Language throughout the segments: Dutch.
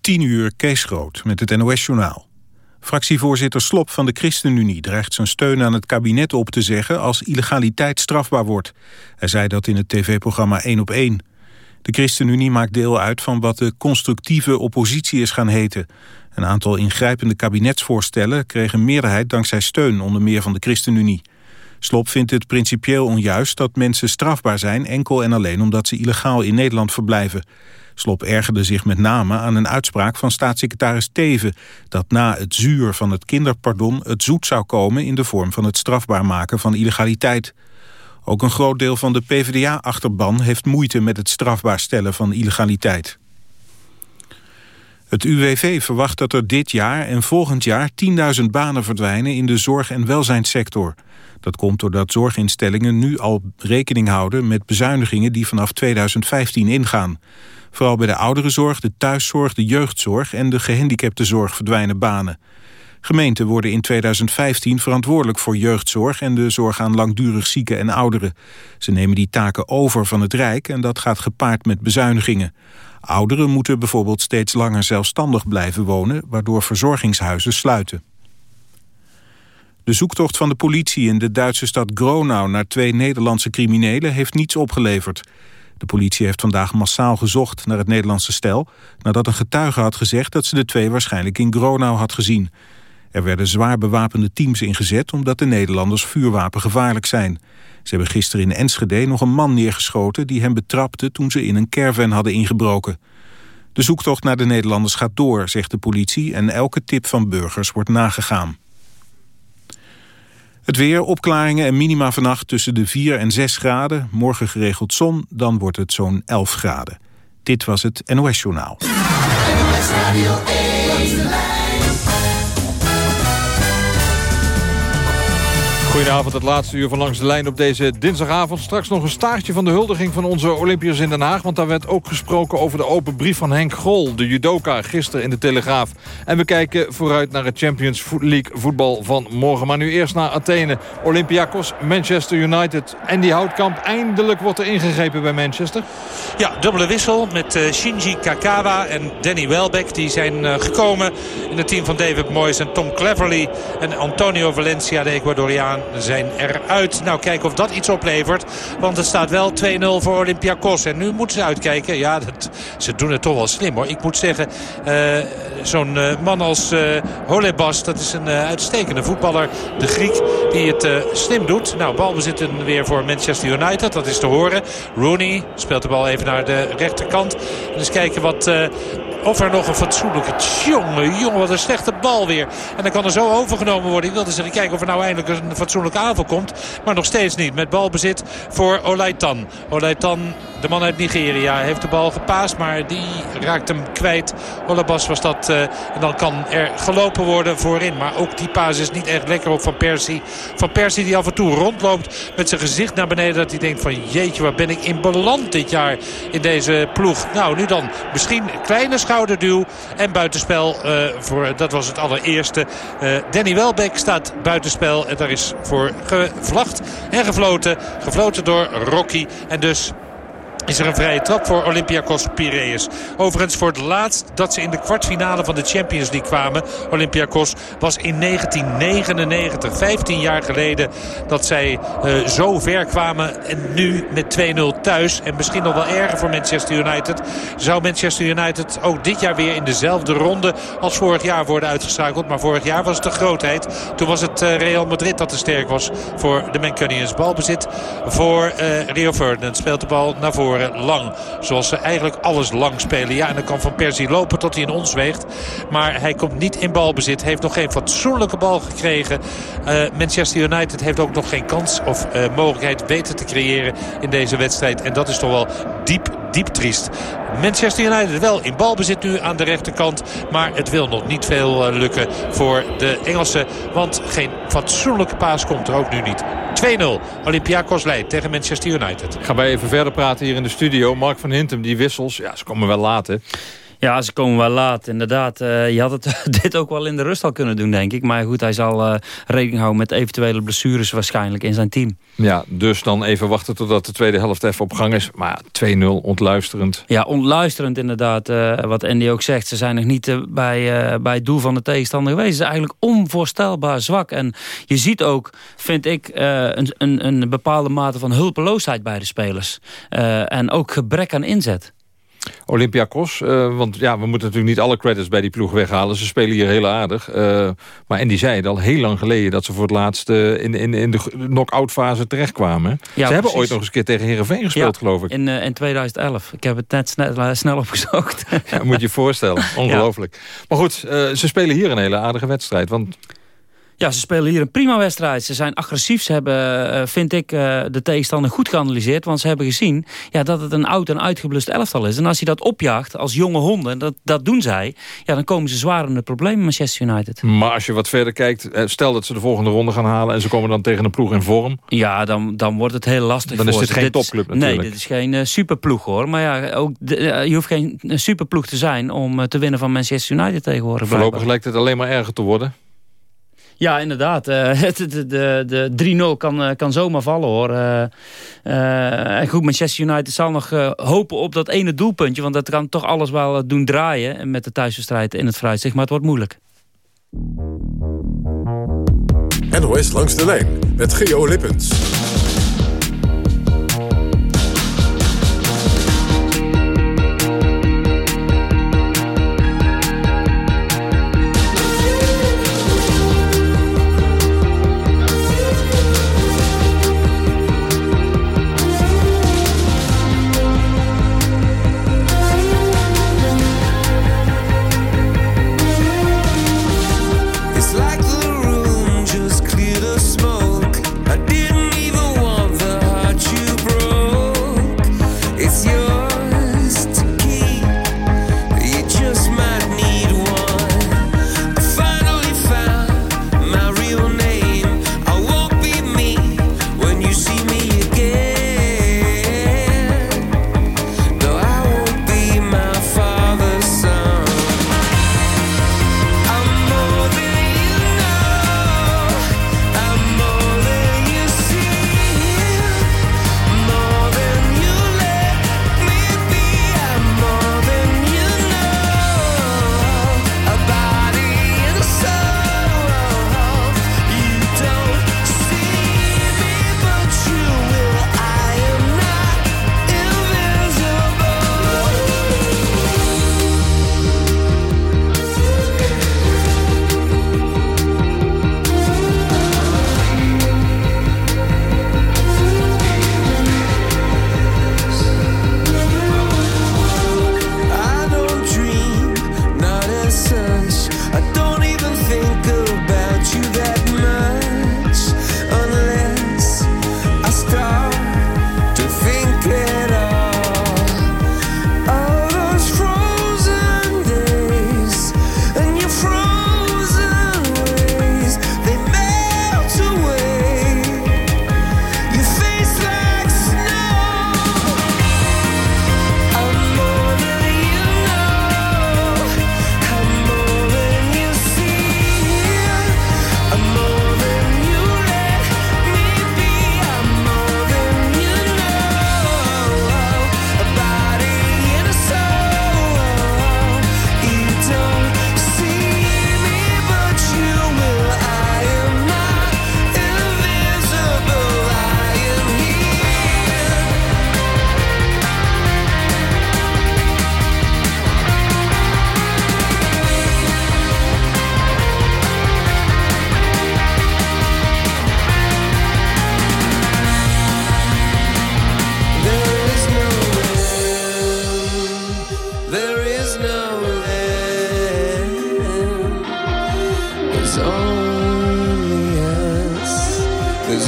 10 uur Kees Groot met het NOS-journaal. Fractievoorzitter Slop van de ChristenUnie dreigt zijn steun aan het kabinet op te zeggen als illegaliteit strafbaar wordt. Hij zei dat in het tv-programma 1 op 1. De ChristenUnie maakt deel uit van wat de constructieve oppositie is gaan heten. Een aantal ingrijpende kabinetsvoorstellen kregen meerderheid dankzij steun onder meer van de ChristenUnie. Slop vindt het principieel onjuist dat mensen strafbaar zijn enkel en alleen omdat ze illegaal in Nederland verblijven. Slop ergerde zich met name aan een uitspraak van staatssecretaris Teven... dat na het zuur van het kinderpardon het zoet zou komen... in de vorm van het strafbaar maken van illegaliteit. Ook een groot deel van de PvdA-achterban heeft moeite met het strafbaar stellen van illegaliteit. Het UWV verwacht dat er dit jaar en volgend jaar 10.000 banen verdwijnen in de zorg- en welzijnssector. Dat komt doordat zorginstellingen nu al rekening houden met bezuinigingen die vanaf 2015 ingaan. Vooral bij de ouderenzorg, de thuiszorg, de jeugdzorg en de gehandicaptenzorg verdwijnen banen. Gemeenten worden in 2015 verantwoordelijk voor jeugdzorg en de zorg aan langdurig zieken en ouderen. Ze nemen die taken over van het Rijk en dat gaat gepaard met bezuinigingen. Ouderen moeten bijvoorbeeld steeds langer zelfstandig blijven wonen, waardoor verzorgingshuizen sluiten. De zoektocht van de politie in de Duitse stad Gronau naar twee Nederlandse criminelen heeft niets opgeleverd. De politie heeft vandaag massaal gezocht naar het Nederlandse stel... nadat een getuige had gezegd dat ze de twee waarschijnlijk in Gronau had gezien. Er werden zwaar bewapende teams ingezet omdat de Nederlanders vuurwapengevaarlijk zijn. Ze hebben gisteren in Enschede nog een man neergeschoten... die hem betrapte toen ze in een caravan hadden ingebroken. De zoektocht naar de Nederlanders gaat door, zegt de politie... en elke tip van burgers wordt nagegaan. Het weer, opklaringen en minima vannacht tussen de 4 en 6 graden. Morgen geregeld zon, dan wordt het zo'n 11 graden. Dit was het NOS Journaal. Goedenavond, het laatste uur van Langs de Lijn op deze dinsdagavond. Straks nog een staartje van de huldiging van onze Olympiërs in Den Haag. Want daar werd ook gesproken over de open brief van Henk Grol, de judoka, gisteren in de Telegraaf. En we kijken vooruit naar het Champions League voetbal van morgen. Maar nu eerst naar Athene. Olympiakos, Manchester United. En die houtkamp, eindelijk wordt er ingegrepen bij Manchester. Ja, dubbele wissel met uh, Shinji Kakawa en Danny Welbeck. Die zijn uh, gekomen in het team van David Moyes en Tom Cleverley. En Antonio Valencia, de Ecuadoriaan zijn eruit. Nou, kijken of dat iets oplevert. Want het staat wel 2-0 voor Olympiakos. En nu moeten ze uitkijken. Ja, ze doen het toch wel slim hoor. Ik moet zeggen, uh, zo'n uh, man als uh, Holebas, dat is een uitstekende voetballer. De Griek die het slim doet. Nou, balbezit weer voor Manchester United. Dat is te horen. Rooney speelt de bal even naar de rechterkant. En eens kijken wat of er nog een fatsoenlijke... Jongen, jongen, wat een slechte bal weer. En dan kan er zo overgenomen worden. Ik wilde zeggen, kijken of er nou eindelijk een fatsoenlijke aanval komt. Maar nog steeds niet. Met balbezit voor Olaitan. Olaitan de man uit Nigeria heeft de bal gepaast, maar die raakt hem kwijt. Olabas was dat. Uh, en dan kan er gelopen worden voorin. Maar ook die paas is niet echt lekker op Van Persie. Van Persie die af en toe rondloopt met zijn gezicht naar beneden. Dat hij denkt van jeetje, waar ben ik in beland dit jaar in deze ploeg. Nou, nu dan misschien een kleine schouderduw en buitenspel. Uh, voor, dat was het allereerste. Uh, Danny Welbeck staat buitenspel. En daar is voor gevlacht en gefloten. Gefloten door Rocky. En dus is er een vrije trap voor Olympiakos Piraeus. Overigens voor het laatst dat ze in de kwartfinale van de Champions League kwamen. Olympiakos was in 1999, 15 jaar geleden dat zij uh, zo ver kwamen. En nu met 2-0 thuis. En misschien nog wel erger voor Manchester United. Zou Manchester United ook dit jaar weer in dezelfde ronde als vorig jaar worden uitgeschakeld. Maar vorig jaar was het de grootheid. Toen was het uh, Real Madrid dat te sterk was voor de Mancunians. Balbezit voor uh, Rio Ferdinand. Speelt de bal naar voren lang. Zoals ze eigenlijk alles lang spelen. Ja, en dan kan Van Persie lopen tot hij in ons weegt. Maar hij komt niet in balbezit. Heeft nog geen fatsoenlijke bal gekregen. Uh, Manchester United heeft ook nog geen kans of uh, mogelijkheid weten te creëren in deze wedstrijd. En dat is toch wel diep, diep triest. Manchester United wel in balbezit nu aan de rechterkant. Maar het wil nog niet veel uh, lukken voor de Engelsen. Want geen fatsoenlijke paas komt er ook nu niet. 2-0. Olympiakos leidt tegen Manchester United. Gaan wij even verder praten hier in de studio. Mark van Hintem, die wissels, ja, ze komen wel later. Ja, ze komen wel laat, inderdaad. Uh, je had het, dit ook wel in de rust al kunnen doen, denk ik. Maar goed, hij zal uh, rekening houden met eventuele blessures waarschijnlijk in zijn team. Ja, dus dan even wachten totdat de tweede helft even op gang is. Maar 2-0, ontluisterend. Ja, ontluisterend inderdaad. Uh, wat Andy ook zegt, ze zijn nog niet bij, bij het doel van de tegenstander geweest. Ze is eigenlijk onvoorstelbaar zwak. En je ziet ook, vind ik, een, een, een bepaalde mate van hulpeloosheid bij de spelers. en ook gebrek aan inzet. Olympiakos, uh, want ja, we moeten natuurlijk niet alle credits bij die ploeg weghalen. Ze spelen hier heel aardig. Uh, maar en die zei het al heel lang geleden dat ze voor het laatst uh, in, in, in de knock-out fase terechtkwamen. Ja, ze hebben ooit nog eens een keer tegen Heerenveen gespeeld, ja, geloof ik. In, in 2011. Ik heb het net snel, snel opgezocht. ja, moet je je voorstellen. Ongelooflijk. Maar goed, ze spelen hier een hele aardige wedstrijd. Want ja, ze spelen hier een prima wedstrijd. Ze zijn agressief. Ze hebben, eh, vind ik, eh, de tegenstander goed geanalyseerd. Want ze hebben gezien ja, dat het een oud en uitgeblust elftal is. En als je dat opjaagt als jonge honden, dat, dat doen zij... Ja, dan komen ze zwaar in de problemen, Manchester United. Maar als je wat verder kijkt, eh, stel dat ze de volgende ronde gaan halen... en ze komen dan tegen een ploeg in vorm. Ja, dan, dan wordt het heel lastig Dan is dit geen topclub natuurlijk. Nee, dit is geen uh, superploeg hoor. Maar ja, ook je hoeft geen superploeg te zijn om te winnen van Manchester United tegenwoordig. Voorlopig lijkt het alleen maar erger te worden. Ja, inderdaad. Uh, de de, de 3-0 kan, uh, kan zomaar vallen hoor. Uh, en goed, Manchester United zal nog hopen op dat ene doelpuntje. Want dat kan toch alles wel doen draaien met de thuiswedstrijd in het fruitzicht. Maar het wordt moeilijk. NOS langs de lijn met Geo Lippens.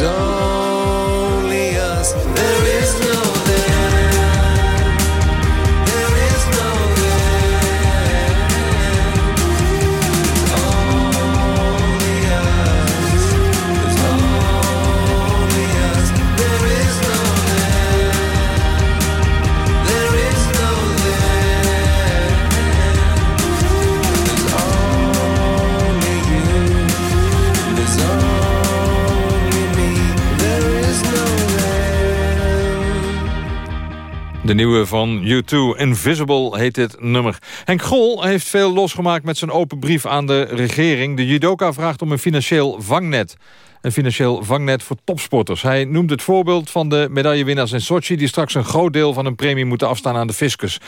only us. There is no De nieuwe van U2, Invisible, heet dit nummer. Henk Grol heeft veel losgemaakt met zijn open brief aan de regering. De judoka vraagt om een financieel vangnet. Een financieel vangnet voor topsporters. Hij noemt het voorbeeld van de medaillewinnaars in Sochi... die straks een groot deel van hun premie moeten afstaan aan de fiscus.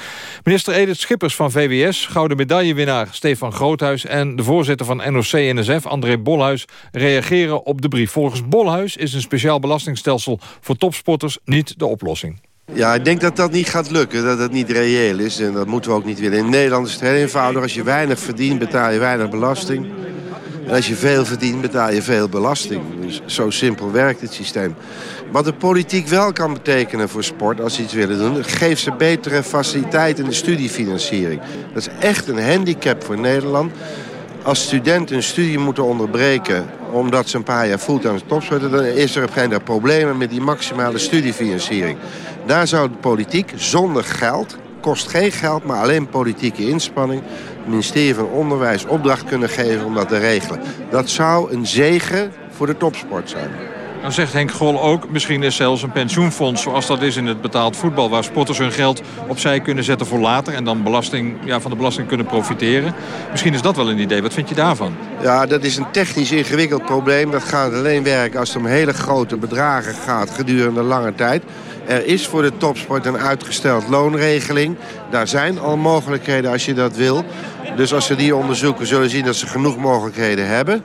Minister Edith Schippers van VWS, gouden medaillewinnaar Stefan Groothuis... en de voorzitter van NOC-NSF, André Bolhuis, reageren op de brief. Volgens Bolhuis is een speciaal belastingstelsel voor topsporters niet de oplossing. Ja, ik denk dat dat niet gaat lukken, dat dat niet reëel is. En dat moeten we ook niet willen. In Nederland is het heel eenvoudig. Als je weinig verdient, betaal je weinig belasting. En als je veel verdient, betaal je veel belasting. Dus zo simpel werkt het systeem. Wat de politiek wel kan betekenen voor sport, als ze iets willen doen... geef ze betere faciliteiten in de studiefinanciering. Dat is echt een handicap voor Nederland. Als studenten een studie moeten onderbreken omdat ze een paar jaar fulltime topsporten... dan is er op geen problemen met die maximale studiefinanciering. Daar zou de politiek zonder geld, kost geen geld, maar alleen politieke inspanning... het ministerie van Onderwijs opdracht kunnen geven om dat te regelen. Dat zou een zegen voor de topsport zijn. Dan zegt Henk Grol ook, misschien is zelfs een pensioenfonds... zoals dat is in het betaald voetbal... waar sporters hun geld opzij kunnen zetten voor later... en dan belasting, ja, van de belasting kunnen profiteren. Misschien is dat wel een idee. Wat vind je daarvan? Ja, dat is een technisch ingewikkeld probleem. Dat gaat alleen werken als het om hele grote bedragen gaat gedurende lange tijd. Er is voor de topsport een uitgesteld loonregeling. Daar zijn al mogelijkheden als je dat wil. Dus als ze die onderzoeken zullen zien dat ze genoeg mogelijkheden hebben.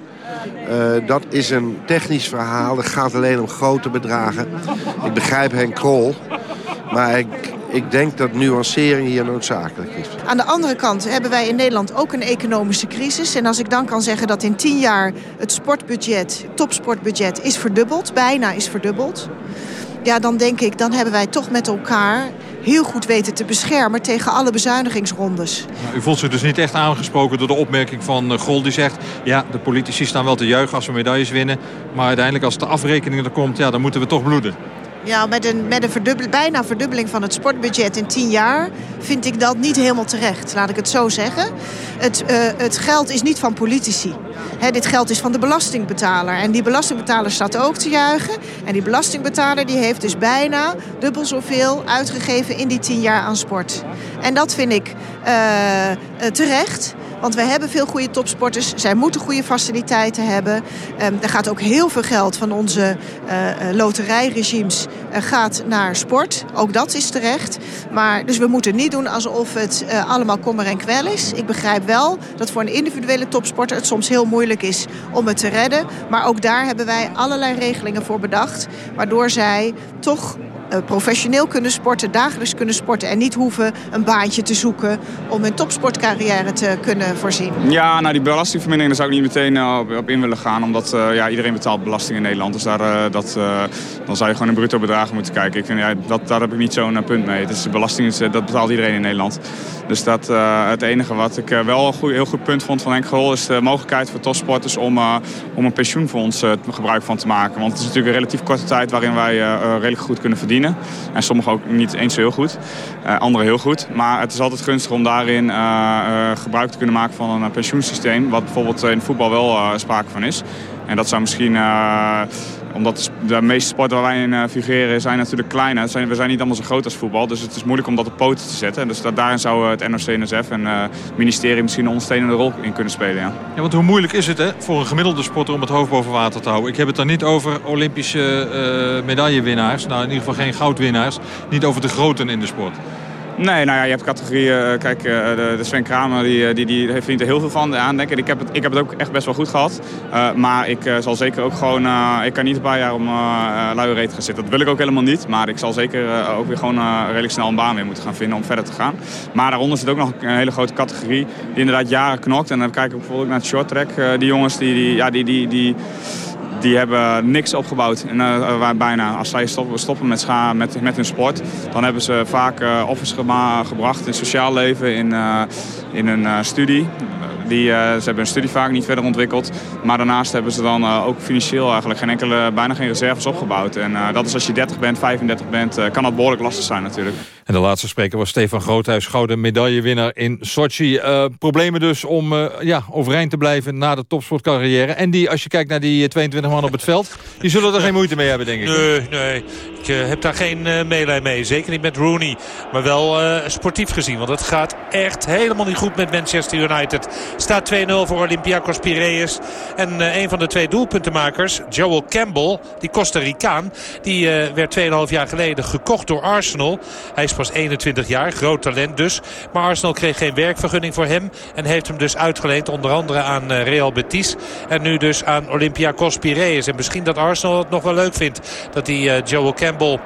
Uh, dat is een technisch verhaal. Dat gaat alleen om grote bedragen. Ik begrijp Henk Krol. Maar ik, ik denk dat nuancering hier noodzakelijk is. Aan de andere kant hebben wij in Nederland ook een economische crisis. En als ik dan kan zeggen dat in tien jaar het sportbudget, topsportbudget, is verdubbeld. Bijna is verdubbeld. Ja, dan denk ik, dan hebben wij toch met elkaar heel goed weten te beschermen tegen alle bezuinigingsrondes. U voelt zich dus niet echt aangesproken door de opmerking van uh, Gol die zegt... ja, de politici staan wel te juichen als we medailles winnen... maar uiteindelijk als de afrekening er komt, ja, dan moeten we toch bloeden. Ja, met een, met een bijna verdubbeling van het sportbudget in 10 jaar vind ik dat niet helemaal terecht, laat ik het zo zeggen. Het, uh, het geld is niet van politici. Dit geld is van de belastingbetaler. En die belastingbetaler staat ook te juichen. En die belastingbetaler die heeft dus bijna dubbel zoveel uitgegeven in die 10 jaar aan sport. En dat vind ik uh, terecht. Want we hebben veel goede topsporters. Zij moeten goede faciliteiten hebben. Um, er gaat ook heel veel geld van onze uh, loterijregimes uh, gaat naar sport. Ook dat is terecht. Maar, dus we moeten niet doen alsof het allemaal kommer en kwel is. Ik begrijp wel dat voor een individuele topsporter het soms heel moeilijk is om het te redden. Maar ook daar hebben wij allerlei regelingen voor bedacht. Waardoor zij toch professioneel kunnen sporten, dagelijks kunnen sporten... en niet hoeven een baantje te zoeken om hun topsportcarrière te kunnen voorzien. Ja, nou die belastingvermindering daar zou ik niet meteen uh, op, in willen gaan. Omdat uh, ja, iedereen betaalt belasting in Nederland. Dus daar, dat, dan zou je gewoon in bruto bedragen moeten kijken. Ik vind, ja, dat, daar heb ik niet zo'n punt mee. Dus de belasting is, dat betaalt iedereen in Nederland. Dus dat, het enige wat ik wel een heel goed punt vond van Henk is de mogelijkheid voor topsporters om, om een pensioenfonds gebruik van te maken. Want het is natuurlijk een relatief korte tijd waarin wij redelijk goed kunnen verdienen. En sommigen ook niet eens zo heel goed. Uh, anderen heel goed. Maar het is altijd gunstig om daarin uh, uh, gebruik te kunnen maken van een pensioensysteem. Wat bijvoorbeeld in voetbal wel sprake van is. En dat zou misschien omdat de meeste sporten waar wij in figureren zijn natuurlijk kleiner. We zijn niet allemaal zo groot als voetbal. Dus het is moeilijk om dat op poten te zetten. Dus dat, daarin zou het NOC-NSF en het ministerie misschien een ondersteunende rol in kunnen spelen. Ja. ja, want hoe moeilijk is het hè, voor een gemiddelde sporter om het hoofd boven water te houden? Ik heb het dan niet over Olympische medaillewinnaars. Nou, in ieder geval geen goudwinnaars. Niet over de groten in de sport. Nee, nou ja, je hebt categorieën. Kijk, de, de Sven Kramer die, die, die verdient er heel veel van aan. Denk ik. Heb het, ik heb het ook echt best wel goed gehad. Maar ik zal zeker ook gewoon... Ik kan niet een paar jaar om uh, luie gaan zitten. Dat wil ik ook helemaal niet. Maar ik zal zeker ook weer gewoon redelijk snel een baan weer moeten gaan vinden om verder te gaan. Maar daaronder zit ook nog een hele grote categorie die inderdaad jaren knokt. En dan kijk ik bijvoorbeeld naar het short track. die jongens die... die, ja, die, die, die die hebben niks opgebouwd. En, uh, bijna. Als zij stoppen, met, scha met, met hun sport, dan hebben ze vaak uh, offers gebracht in sociaal leven, in, uh, in een studie. Die, uh, ze hebben hun studie vaak niet verder ontwikkeld. Maar daarnaast hebben ze dan uh, ook financieel eigenlijk geen enkele, bijna geen reserves opgebouwd. En uh, dat is als je 30 bent, 35 bent, kan dat behoorlijk lastig zijn natuurlijk. En de laatste spreker was Stefan Groothuis, gouden medaillewinnaar in Sochi. Uh, problemen dus om uh, ja, overeind te blijven na de topsportcarrière. En die, als je kijkt naar die 22 man op het veld, die zullen er geen moeite mee hebben, denk ik. Nee, nee. Ik uh, heb daar geen uh, meelij mee. Zeker niet met Rooney. Maar wel uh, sportief gezien. Want het gaat echt helemaal niet goed met Manchester United. Staat 2-0 voor Olympiakos Piraeus. En een van de twee doelpuntenmakers, Joel Campbell, die Costa Ricaan... die werd 2,5 jaar geleden gekocht door Arsenal. Hij is pas 21 jaar, groot talent dus. Maar Arsenal kreeg geen werkvergunning voor hem. En heeft hem dus uitgeleend onder andere aan Real Betis. En nu dus aan Olympiakos Piraeus. En misschien dat Arsenal het nog wel leuk vindt dat die Joel Campbell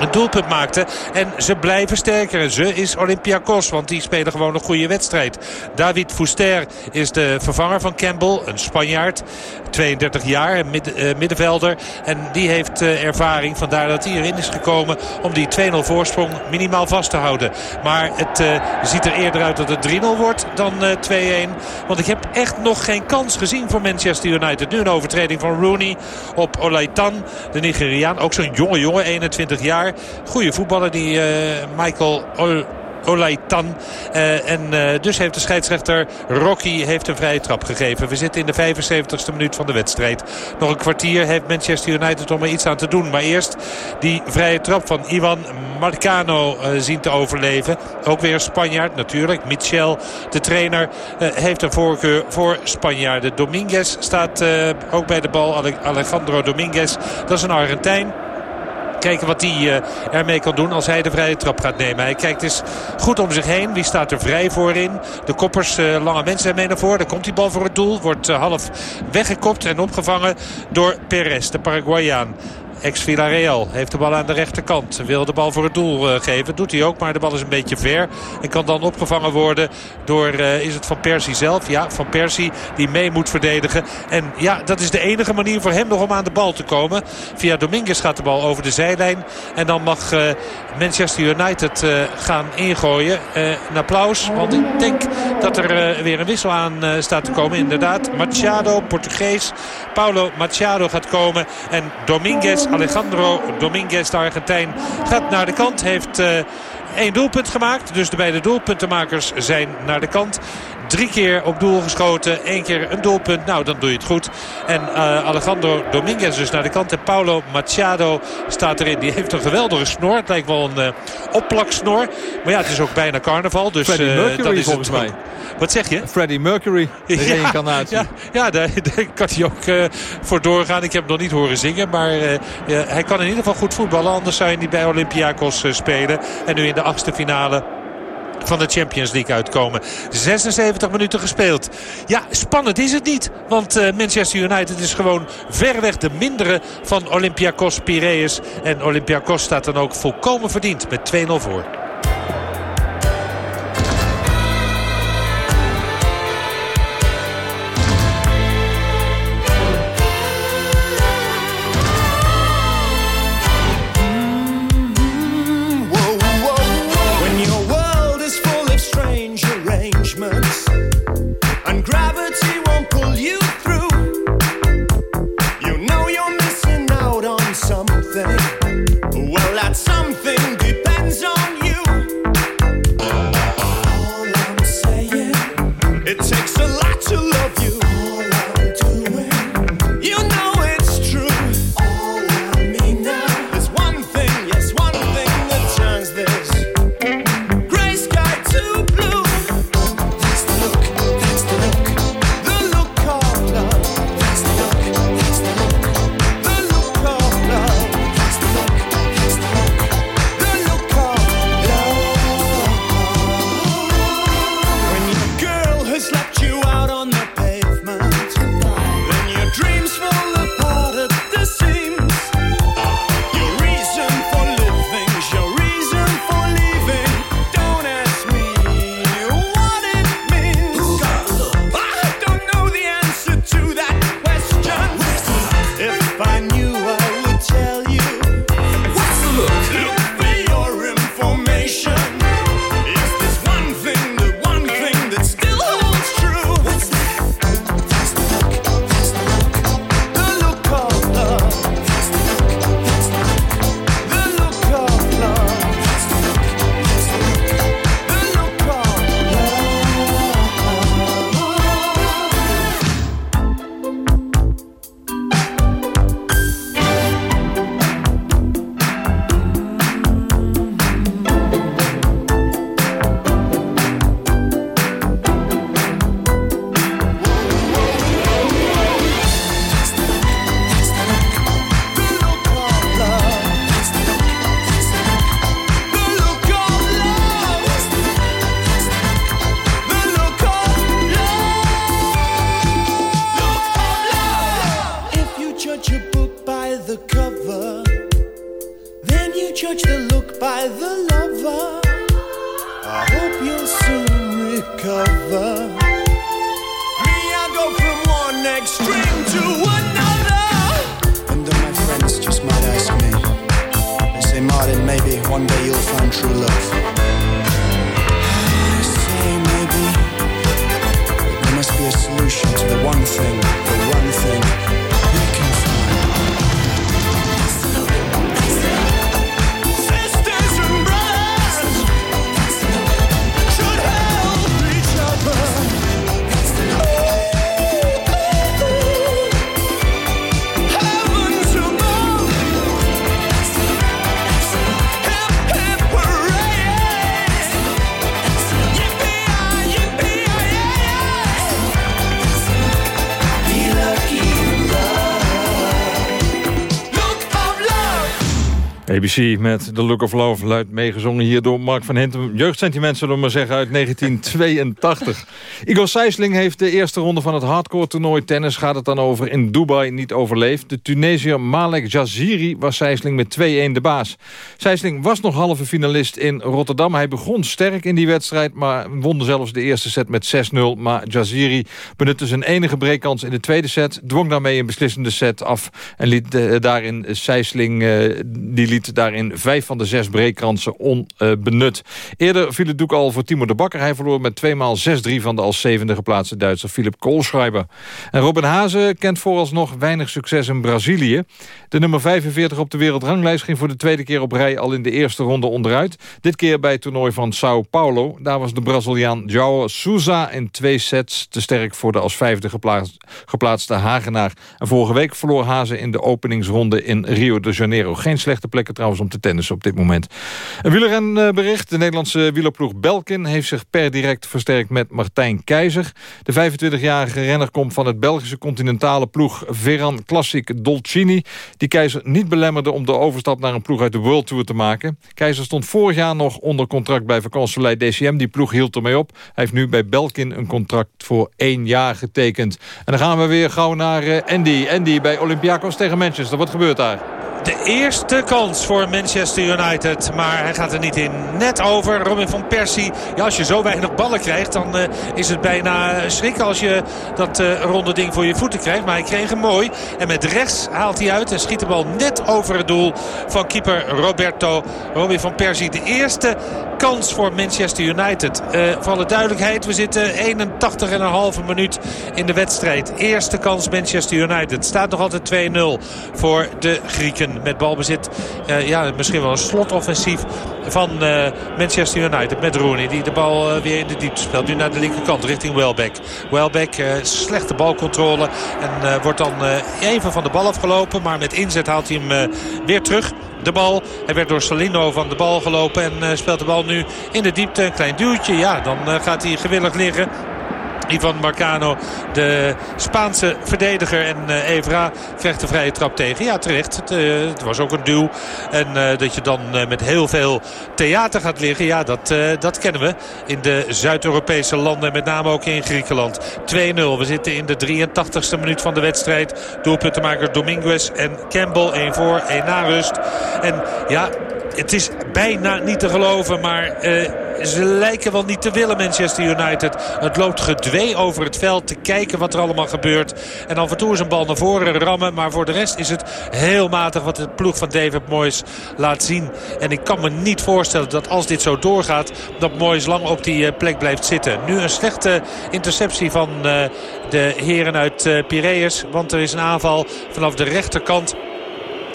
een doelpunt maakte. En ze blijven sterker. En ze is Olympiakos, want die spelen gewoon een goede wedstrijd. David Fuster is de vervanger van Campbell, een Spanjaard. 32 jaar, een middenvelder. En die heeft ervaring, vandaar dat hij erin is gekomen... om die 2-0 voorsprong minimaal vast te houden. Maar het ziet er eerder uit dat het 3-0 wordt dan 2-1. Want ik heb echt nog geen kans gezien voor Manchester United. Nu een overtreding van Rooney op Olaitan, de Nigeriaan. Ook zo'n jonge jongen, 21 jaar. Goede voetballer die Michael Olaitan. Uh, en uh, dus heeft de scheidsrechter Rocky heeft een vrije trap gegeven. We zitten in de 75ste minuut van de wedstrijd. Nog een kwartier heeft Manchester United om er iets aan te doen. Maar eerst die vrije trap van Ivan Marcano uh, zien te overleven. Ook weer Spanjaard natuurlijk. Michel, de trainer, heeft een voorkeur voor Spanjaarden. Dominguez staat ook bij de bal. Alejandro Dominguez, dat is een Argentijn. Kijken wat hij uh, ermee kan doen als hij de vrije trap gaat nemen. Hij kijkt eens goed om zich heen. Wie staat er vrij voor in? De koppers, uh, lange mensen mee naar voren. Daar komt die bal voor het doel. Wordt uh, half weggekopt en opgevangen door Perez, de Paraguayaan. Ex-Villarreal heeft de bal aan de rechterkant. Wil de bal voor het doel uh, geven. Doet hij ook, maar de bal is een beetje ver. En kan dan opgevangen worden door, uh, is het Van Persie zelf? Ja, Van Persie die mee moet verdedigen. En ja, dat is de enige manier voor hem nog om aan de bal te komen. Via Dominguez gaat de bal over de zijlijn. En dan mag uh, Manchester United gaan ingooien. een applaus, want ik denk dat er weer een wissel aan staat te komen. Inderdaad, Machado, Portugees. Paulo Machado gaat komen. En Dominguez Alejandro Dominguez, de Argentijn, gaat naar de kant. Heeft uh, één doelpunt gemaakt. Dus de beide doelpuntenmakers zijn naar de kant. Drie keer op doel geschoten. één keer een doelpunt. Nou, dan doe je het goed. En uh, Alejandro Dominguez dus naar de kant. En Paulo Machado staat erin. Die heeft een geweldige snor. Het lijkt wel een uh, opplaksnor. Maar ja, het is ook bijna carnaval. Dus uh, dat is volgens het. mij. Wat zeg je? Freddie Mercury, de Ja, reïncarnatie. Ja, ja daar, daar kan hij ook voor doorgaan. Ik heb hem nog niet horen zingen. Maar hij kan in ieder geval goed voetballen. Anders zou hij niet bij Olympiakos spelen. En nu in de achtste finale van de Champions League uitkomen. 76 minuten gespeeld. Ja, spannend is het niet. Want uh, Manchester United is gewoon verreweg de mindere van Olympiakos Piraeus. En Olympiakos staat dan ook volkomen verdiend met 2-0 voor. One you'll find true love. Met The Look of Love luidt meegezongen hier door Mark van Hintem. Jeugdsentiment zullen we maar zeggen uit 1982. Igor Sijsling heeft de eerste ronde van het hardcore toernooi tennis... gaat het dan over in Dubai niet overleefd. De Tunesiër Malek Jaziri was Sijsling met 2-1 de baas. Sijsling was nog halve finalist in Rotterdam. Hij begon sterk in die wedstrijd... maar won zelfs de eerste set met 6-0. Maar Jaziri benutte zijn enige breekkans in de tweede set... dwong daarmee een beslissende set af... en liet eh, daarin Sijsling... eh, die liet daarin vijf van de zes breekkansen onbenut. Eerder viel het doek al voor Timo de Bakker. Hij verloor met tweemaal 6-3 van de als zevende geplaatste Duitser Philip Kohlschreiber. En Robin Hazen kent vooralsnog weinig succes in Brazilië. De nummer 45 op de wereldranglijst ging voor de tweede keer op rij... al in de eerste ronde onderuit. Dit keer bij het toernooi van Sao Paulo. Daar was de Braziliaan João Souza in twee sets te sterk... voor de als vijfde geplaatst, geplaatste Hagenaar. En vorige week verloor Hazen in de openingsronde in Rio de Janeiro. Geen slechte plekken trouwens om te tennissen op dit moment. Een wielrenbericht. De Nederlandse wielerploeg Belkin heeft zich per direct versterkt met Martijn Keizer. De 25-jarige renner komt van het Belgische continentale ploeg Veran Classic Dolcini. Die Keizer niet belemmerde om de overstap naar een ploeg uit de World Tour te maken. Keizer stond vorig jaar nog onder contract bij vakantiesoleil DCM. Die ploeg hield ermee op. Hij heeft nu bij Belkin een contract voor één jaar getekend. En dan gaan we weer gauw naar eh, Andy. Andy bij Olympiakos tegen Manchester. Wat gebeurt daar? De eerste kans voor Manchester United. Maar hij gaat er niet in. Net over Robin van Persie. Ja, als je zo weinig ballen krijgt, dan uh, is het bijna schrikken als je dat uh, ronde ding voor je voeten krijgt. Maar hij kreeg hem mooi. En met rechts haalt hij uit en schiet de bal net over het doel van keeper Roberto. Robin van Persie, de eerste kans voor Manchester United. Uh, voor alle duidelijkheid, we zitten 81,5 minuut in de wedstrijd. Eerste kans Manchester United. Staat nog altijd 2-0 voor de Grieken met balbezit. Uh, ja, misschien wel een slotoffensief van uh, Manchester United met Rooney. Die de bal uh, weer in de diepte speelt. Nu naar de linkerkant richting Welbeck. Welbeck, slechte balcontrole. En wordt dan even van de bal afgelopen. Maar met inzet haalt hij hem weer terug. De bal. Hij werd door Salino van de bal gelopen. En speelt de bal nu in de diepte. Een klein duwtje. Ja, dan gaat hij gewillig liggen. Ivan Marcano, de Spaanse verdediger. En uh, Evra krijgt de vrije trap tegen. Ja, terecht. Het, uh, het was ook een duw. En uh, dat je dan met heel veel theater gaat liggen. Ja, dat, dat kennen we in de Zuid-Europese landen. Met name ook in Griekenland. 2-0. We zitten in de 83ste minuut van de wedstrijd. Doelpuntenmaker Dominguez en Campbell. 1 voor, 1 na rust. En ja, het is bijna niet te geloven. Maar ze lijken wel niet te willen Manchester United. Het loopt gedwee over het veld te kijken wat er allemaal gebeurt. En af en toe is een bal naar voren rammen. Maar voor de rest is het heel matig wat de ploeg van David Moyes laat zien. En ik kan me niet voorstellen dat als dit zo doorgaat... dat Moyes lang op die plek blijft zitten. Nu een slechte interceptie van de heren uit Piraeus. Want er is een aanval vanaf de rechterkant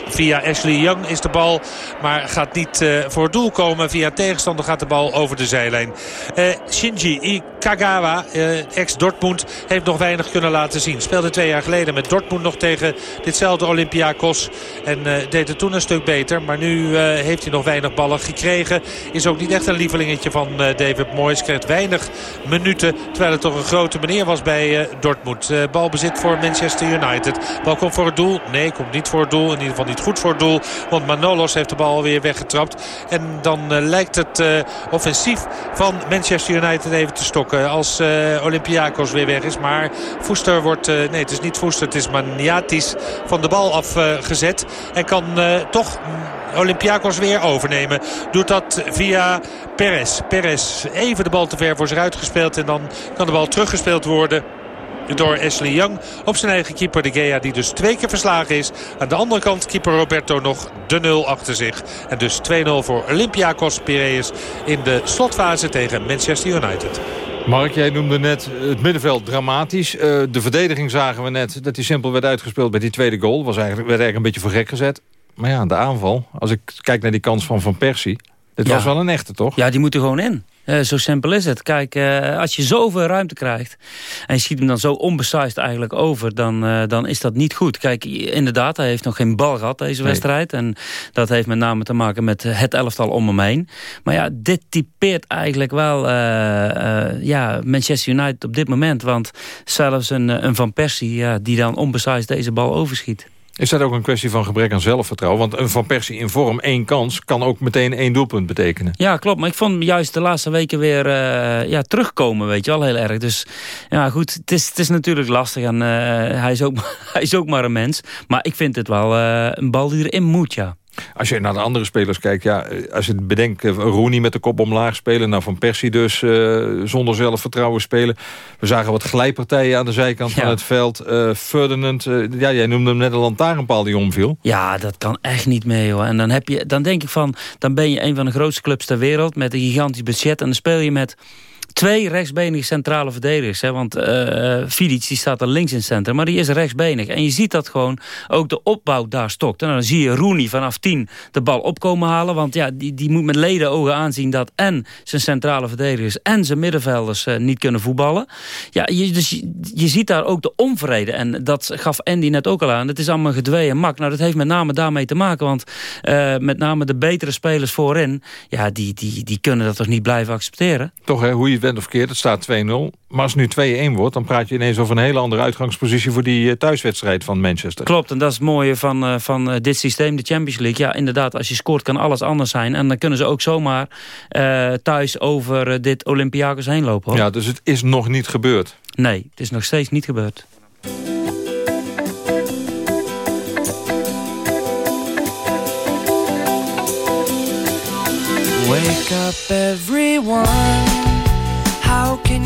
Via Ashley Young is de bal, maar gaat niet uh, voor het doel komen. Via tegenstander gaat de bal over de zijlijn. Uh, Shinji Kagawa, uh, ex-Dortmund, heeft nog weinig kunnen laten zien. Speelde twee jaar geleden met Dortmund nog tegen ditzelfde Olympiakos. En deed het toen een stuk beter. Maar nu heeft hij nog weinig ballen gekregen. Is ook niet echt een lievelingetje van David Moyes. Krijgt weinig minuten, terwijl het toch een grote meneer was bij Dortmund. balbezit voor Manchester United. Bal komt voor het doel? Nee, komt niet voor het doel. In ieder geval niet goed voor het doel. Want Manolos heeft de bal weer weggetrapt. En dan uh, lijkt het uh, offensief van Manchester United even te stokken. Als uh, Olympiakos weer weg is. Maar Voester wordt... nee, het is niet Voester. Het is Maniatis van de bal afgezet. en kan toch Olympiakos weer overnemen. Doet dat via Perez. Perez even de bal te ver voor zich uitgespeeld. En dan kan de bal teruggespeeld worden door Ashley Young op zijn eigen keeper De Gea die dus twee keer verslagen is. Aan de andere kant keeper Roberto nog de 0 achter zich. En dus 2-0 voor Olympiakos Piraeus in de slotfase tegen Manchester United. Mark, jij noemde net het middenveld dramatisch. Uh, de verdediging zagen we net dat hij simpel werd uitgespeeld bij die tweede goal. Was eigenlijk, werd eigenlijk een beetje voor gek gezet. Maar ja, de aanval, als ik kijk naar die kans van Van Persie... dit was wel een echte, toch? Ja, die moet er gewoon in. Uh, zo simpel is het. Kijk, uh, als je zoveel ruimte krijgt... en je schiet hem dan zo onbesuisd eigenlijk over... Dan, uh, dan is dat niet goed. Kijk, inderdaad, hij heeft nog geen bal gehad deze nee. wedstrijd. En dat heeft met name te maken met het elftal om hem heen. Maar ja, dit typeert eigenlijk wel ja, Manchester United op dit moment. Want zelfs een, een Van Persie ja, die dan onbesuisd deze bal overschiet... Is dat ook een kwestie van gebrek aan zelfvertrouwen? Want een Van Persie in vorm, één kans, kan ook meteen één doelpunt betekenen. Ja, klopt. Maar ik vond hem juist de laatste weken weer uh, ja, terugkomen, weet je wel, heel erg. Dus ja, goed, het is, het is natuurlijk lastig en uh, hij, is ook, hij is ook maar een mens. Maar ik vind het wel uh, een bal die erin moet, ja. Als je naar de andere spelers kijkt, ja, als je bedenkt... Rooney met de kop omlaag spelen, nou Van Persie dus uh, zonder zelfvertrouwen spelen. We zagen wat glijpartijen aan de zijkant ja. van het veld. Uh, Ferdinand, uh, ja, jij noemde hem net een lantaarnpaal die omviel. Ja, dat kan echt niet mee, hoor. En dan, heb je, dan denk ik van, dan ben je een van de grootste clubs ter wereld... met een gigantisch budget en dan speel je met twee rechtsbenige centrale verdedigers. Hè? Want uh, die staat er links in het centrum, maar die is rechtsbenig. En je ziet dat gewoon ook de opbouw daar stokt. En dan zie je Rooney vanaf 10 de bal opkomen halen. Want ja, die, die moet met leden ogen aanzien dat en zijn centrale verdedigers en zijn middenvelders uh, niet kunnen voetballen. Ja, je, dus je, je, ziet daar ook de onvrede. En dat gaf Andy net ook al aan. Het is allemaal gedwee en mak. Nou, dat heeft met name daarmee te maken. Want met name de betere spelers voorin, ja, die, die, die kunnen dat toch niet blijven accepteren. Toch, hè, hoe je bent of verkeerd, het staat 2-0. Maar als het nu 2-1 wordt, dan praat je ineens over een hele andere uitgangspositie voor die uh, thuiswedstrijd van Manchester. Klopt, en dat is het mooie van, uh, van uh, dit systeem, de Champions League. Ja, inderdaad, als je scoort kan alles anders zijn. En dan kunnen ze ook zomaar thuis over dit Olympiakos heen lopen. Hoor. Ja, dus het is nog niet gebeurd. Nee, het is nog steeds niet gebeurd. Wake up everyone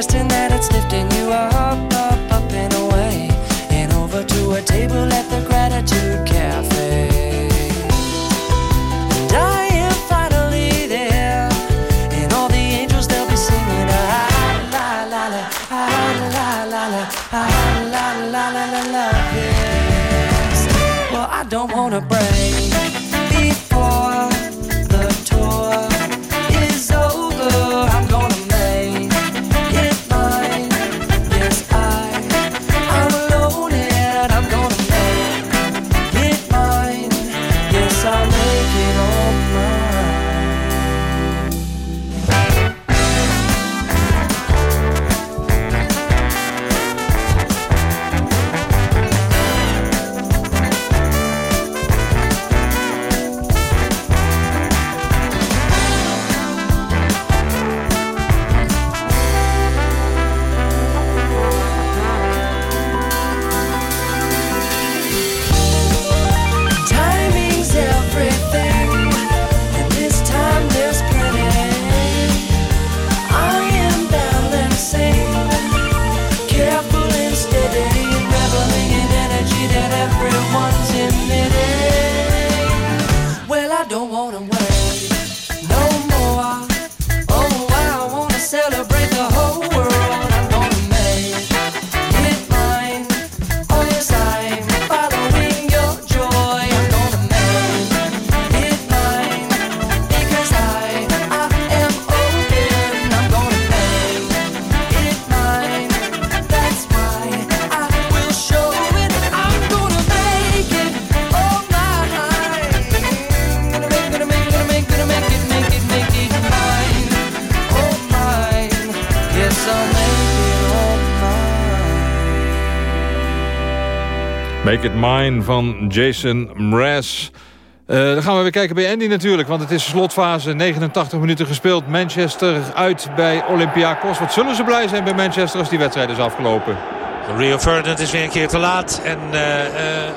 requesting that it's lifting you Make It van Jason Mraz. Eh, dan gaan we weer kijken bij Andy natuurlijk. Want het is slotfase. 89 minuten gespeeld. Manchester uit bij Olympiakos. Wat zullen ze blij zijn bij Manchester als die wedstrijd is afgelopen? Rio Ferdinand is weer een keer te laat. En eh, eh,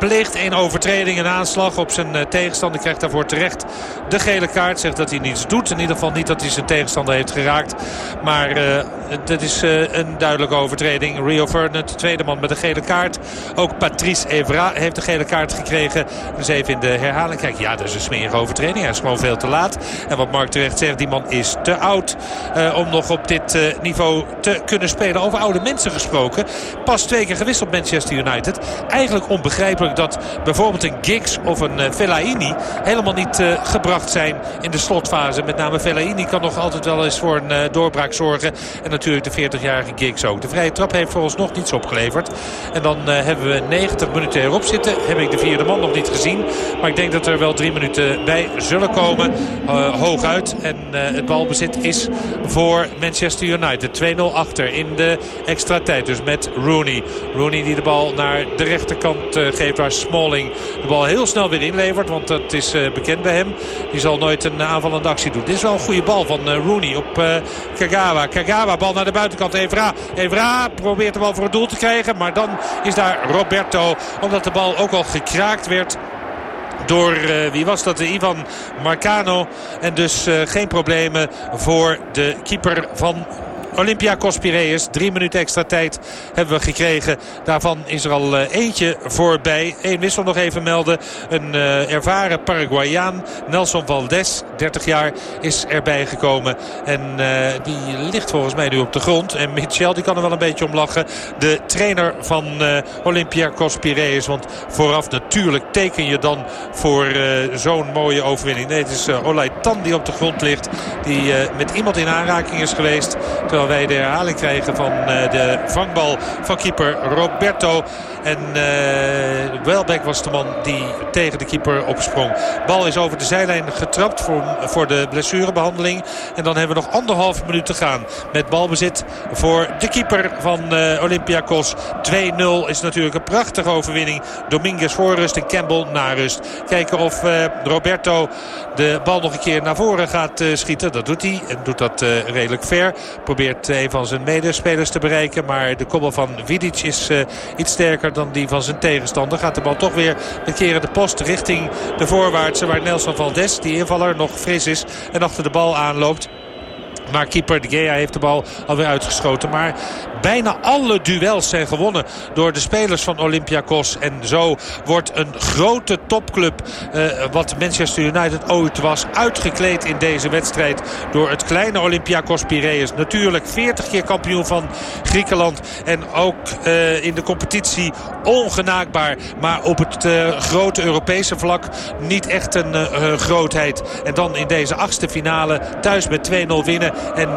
pleegt een overtreding, een aanslag op zijn eh, tegenstander. Krijgt daarvoor terecht de gele kaart. Zegt dat hij niets doet. In ieder geval niet dat hij zijn tegenstander heeft geraakt. Maar dat is uh, een duidelijke overtreding. Rio Ferdinand, de tweede man met de gele kaart. Ook Patrice Evra heeft de gele kaart gekregen. Dus even in de herhaling. Kijk, ja, dat is een smerige overtreding. Hij is gewoon veel te laat. En wat Mark terecht zegt, die man is te oud om nog op dit niveau te kunnen spelen. Over oude mensen gesproken. Pas twee keer gewisseld Manchester United. Eigenlijk onbegrijpelijk dat bijvoorbeeld een Giggs of een uh, Fellaini helemaal niet uh, gebracht zijn in de slotfase. Met name Fellaini kan nog altijd wel eens voor een uh, doorbraak zorgen. En natuurlijk de 40-jarige Giggs ook. De vrije trap heeft voor ons nog niets opgeleverd. En dan hebben we 90 minuten erop zitten. Heb ik de vierde man nog niet gezien. Maar ik denk dat er wel drie minuten bij zullen komen. hooguit. En het balbezit is voor Manchester United. 2-0 achter in de extra tijd. Dus met Rooney. Rooney die de bal naar de rechterkant geeft waar Smalling de bal heel snel weer inlevert. Want dat is uh, bekend bij hem. Die zal nooit een aanvallende actie doen. Dit is wel een goede bal van uh, Rooney op uh, Kagawa. Kagawa, bal naar de buitenkant. Evra. Evra probeert de bal voor het doel te krijgen. Maar dan is daar Roberto. Omdat de bal ook al gekraakt werd door, wie was dat, Ivan Marcano. En dus geen problemen voor de keeper van Olympiakos Piraeus. Drie minuten extra tijd hebben we gekregen. Daarvan is er al uh, eentje voorbij. Eén wissel nog even melden. Een uh, ervaren Paraguayaan, Nelson Valdez, 30 jaar, is erbij gekomen. En uh, die ligt volgens mij nu op de grond. En Michel die kan er wel een beetje om lachen. De trainer van Olympiakos Piraeus. Want vooraf natuurlijk teken je dan voor zo'n mooie overwinning. Nee, het is Olay Tan die op de grond ligt. Die met iemand in aanraking is geweest. Terwijl wij de herhaling krijgen van uh, de vangbal van keeper Roberto. En uh, Welbeck was de man die tegen de keeper opsprong. Bal is over de zijlijn getrapt voor, voor de blessurebehandeling. En dan hebben we nog anderhalf minuut te gaan. Met balbezit voor de keeper van uh, Olympiakos. 2-0 is natuurlijk een prachtige overwinning. Dominguez voor rust en Campbell na rust. Kijken of Roberto de bal nog een keer naar voren gaat schieten. Dat doet hij. En doet dat redelijk ver. Probeert een van zijn medespelers te bereiken. Maar de kobbel van Vidic is iets sterker dan die van zijn tegenstander. Gaat de bal toch weer met keren de post richting de voorwaartse. Waar Nelson Valdes, die invaller, nog fris is. En achter de bal aanloopt. Maar keeper De Gea heeft de bal alweer uitgeschoten. Maar bijna alle duels zijn gewonnen door de spelers van Olympiakos. En zo wordt een grote topclub, uh, wat Manchester United ooit was, uitgekleed in deze wedstrijd. Door het kleine Olympiakos Piraeus. Natuurlijk 40 keer kampioen van Griekenland. En ook uh, in de competitie ongenaakbaar. Maar op het uh, grote Europese vlak niet echt een grootheid. En dan in deze achtste finale thuis met 2-0 winnen. En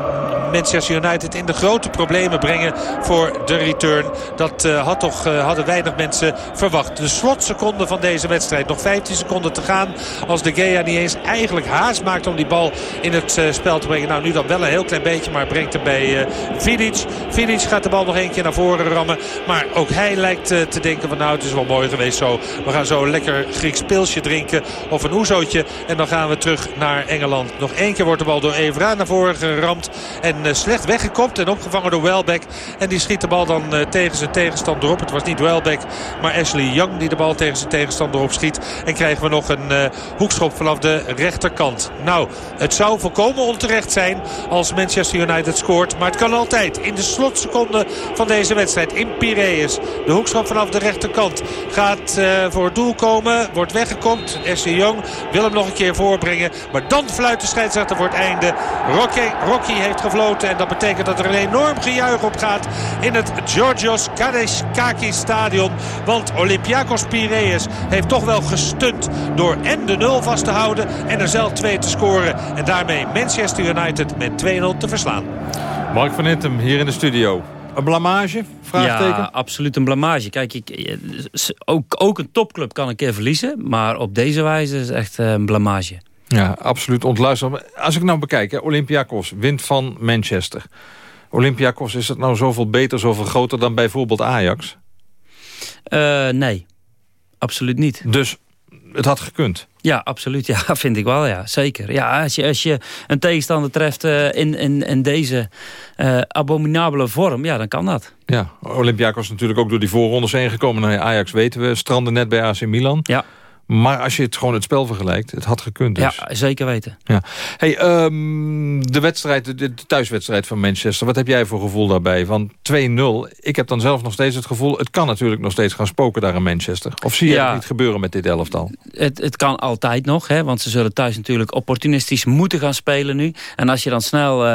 Manchester United in de grote problemen brengen voor de return. Dat uh, had toch, uh, hadden weinig mensen verwacht. De slotseconde van deze wedstrijd. Nog 15 seconden te gaan. Als de Gea niet eens eigenlijk haast maakt om die bal in het uh, spel te brengen. Nou, nu dan wel een heel klein beetje. Maar brengt hem bij Vidic. Vidic gaat de bal nog één keer naar voren rammen. Maar ook hij lijkt te denken van nou, het is wel mooi geweest zo. We gaan zo lekker Grieks pilsje drinken. Of een oezootje. En dan gaan we terug naar Engeland. Nog één keer wordt de bal door Evra naar voren geramd. En slecht weggekopt en opgevangen door Welbeck. En die schiet de bal dan uh, tegen zijn tegenstander op. Het was niet Welbeck, maar Ashley Young die de bal tegen zijn tegenstander opschiet. En krijgen we nog een uh, hoekschop vanaf de rechterkant. Nou, het zou volkomen onterecht zijn als Manchester United scoort. Maar het kan altijd in de slotseconde van deze wedstrijd in Piraeus. De hoekschop vanaf de rechterkant gaat voor het doel komen. Wordt weggekopt. Ashley Young wil hem nog een keer voorbrengen. Maar dan fluit de scheidsrechter voor het einde. Rocky, Rocky heeft gefloten. En dat betekent dat er een enorm gejuich op gaat in het Georgios Karaiskakis stadion. Want Olympiakos Piraeus heeft toch wel gestund door en de 0 vast te houden en er zelf 2 te scoren. En daarmee Manchester United met 2-0 te verslaan. Mark van Intem hier in de studio. Een blamage? Vraagteken? Ja, absoluut een blamage. Kijk, ik, ook, ook een topclub kan een keer verliezen. Maar op deze wijze is het echt een blamage. Ja, absoluut ontluisteren. Als ik nou bekijk, hè, Olympiakos wint van Manchester. Olympiakos, is het nou zoveel beter, zoveel groter dan bijvoorbeeld Ajax? Eh, nee, absoluut niet. Dus het had gekund? Ja, absoluut. Ja, vind ik wel. Ja, zeker. Ja, als, je, als je een tegenstander treft uh, in, in, in deze uh, abominabele vorm, ja, dan kan dat. Ja, Olympiakos natuurlijk ook door die voorrondes heen gekomen. Naar Ajax weten we, stranden net bij AC Milan. Ja. Maar als je het gewoon het spel vergelijkt, het had gekund dus. Ja, zeker weten. Ja. Hey, um, de wedstrijd, de, thuiswedstrijd van Manchester, wat heb jij voor gevoel daarbij? Van 2-0, ik heb dan zelf nog steeds het gevoel... het kan natuurlijk nog steeds gaan spoken daar in Manchester. Of zie je Ja. het niet gebeuren met dit elftal? Het, het kan altijd nog, hè, want ze zullen thuis natuurlijk opportunistisch moeten gaan spelen nu. En als je dan snel eh,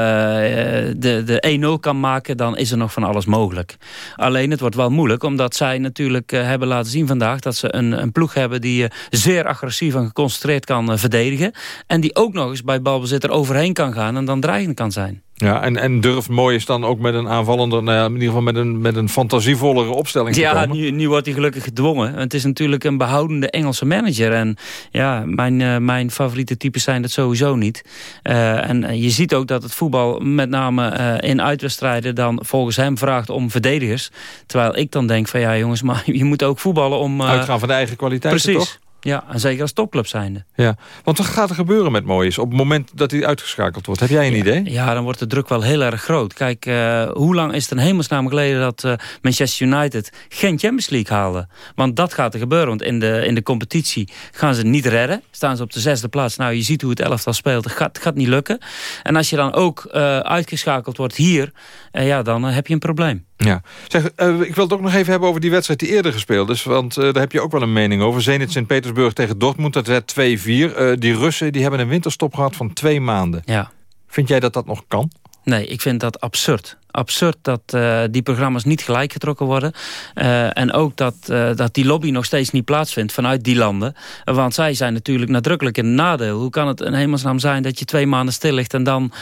de, de 1-0 kan maken, dan is er nog van alles mogelijk. Alleen het wordt wel moeilijk, omdat zij natuurlijk eh, hebben laten zien vandaag... dat ze een, een ploeg hebben die eh, zeer agressief en geconcentreerd kan eh, verdedigen. En die ook nog eens bij balbezit er overheen kan gaan en dan dreigend kan zijn. Ja, en, en durft Moois dan ook met een aanvallender... Nou ja, in ieder geval met een, met een fantasievollere opstelling te Ja, komen? nu, nu wordt hij gelukkig gedwongen. Het is natuurlijk een behoudende Engelse manager. En ja, mijn, eh, mijn favoriete types zijn dat sowieso niet. Eh, en je ziet ook dat het voetbal met name in uitwedstrijden... dan volgens hem vraagt om verdedigers. Terwijl ik dan denk van ja jongens, maar je moet ook voetballen om... Uitgaan van de eigen kwaliteiten, precies. toch? Ja, en zeker als topclub zijnde. Ja, want wat gaat er gebeuren met Moois op het moment dat hij uitgeschakeld wordt? Heb jij een idee? Ja, dan wordt de druk wel heel erg groot. Kijk, eh, hoe lang is het een hemelsnaam geleden dat eh, Manchester United geen Champions League haalde? Want dat gaat er gebeuren, want in de, in de competitie gaan ze niet redden. Staan ze op de zesde plaats. Nou, je ziet hoe het elftal speelt. Het gaat, gaat niet lukken. En als je dan ook eh, uitgeschakeld wordt hier, ja, dan heb je een probleem. Ja. Zeg, eh, ik wil het ook nog even hebben over die wedstrijd die eerder gespeeld is. Want eh, daar heb je ook wel een mening over. Zenit Sint-Petersburg tegen Dortmund, dat werd 2-4. Eh, die Russen die hebben een winterstop gehad van twee maanden. Ja. Vind jij dat dat nog kan? Nee, ik vind dat absurd. Absurd dat uh, die programma's niet gelijk getrokken worden. Uh, en ook dat, uh, dat die lobby nog steeds niet plaatsvindt vanuit die landen. Want zij zijn natuurlijk nadrukkelijk in het nadeel. Hoe kan het een hemelsnaam zijn dat je twee maanden stil ligt... en dan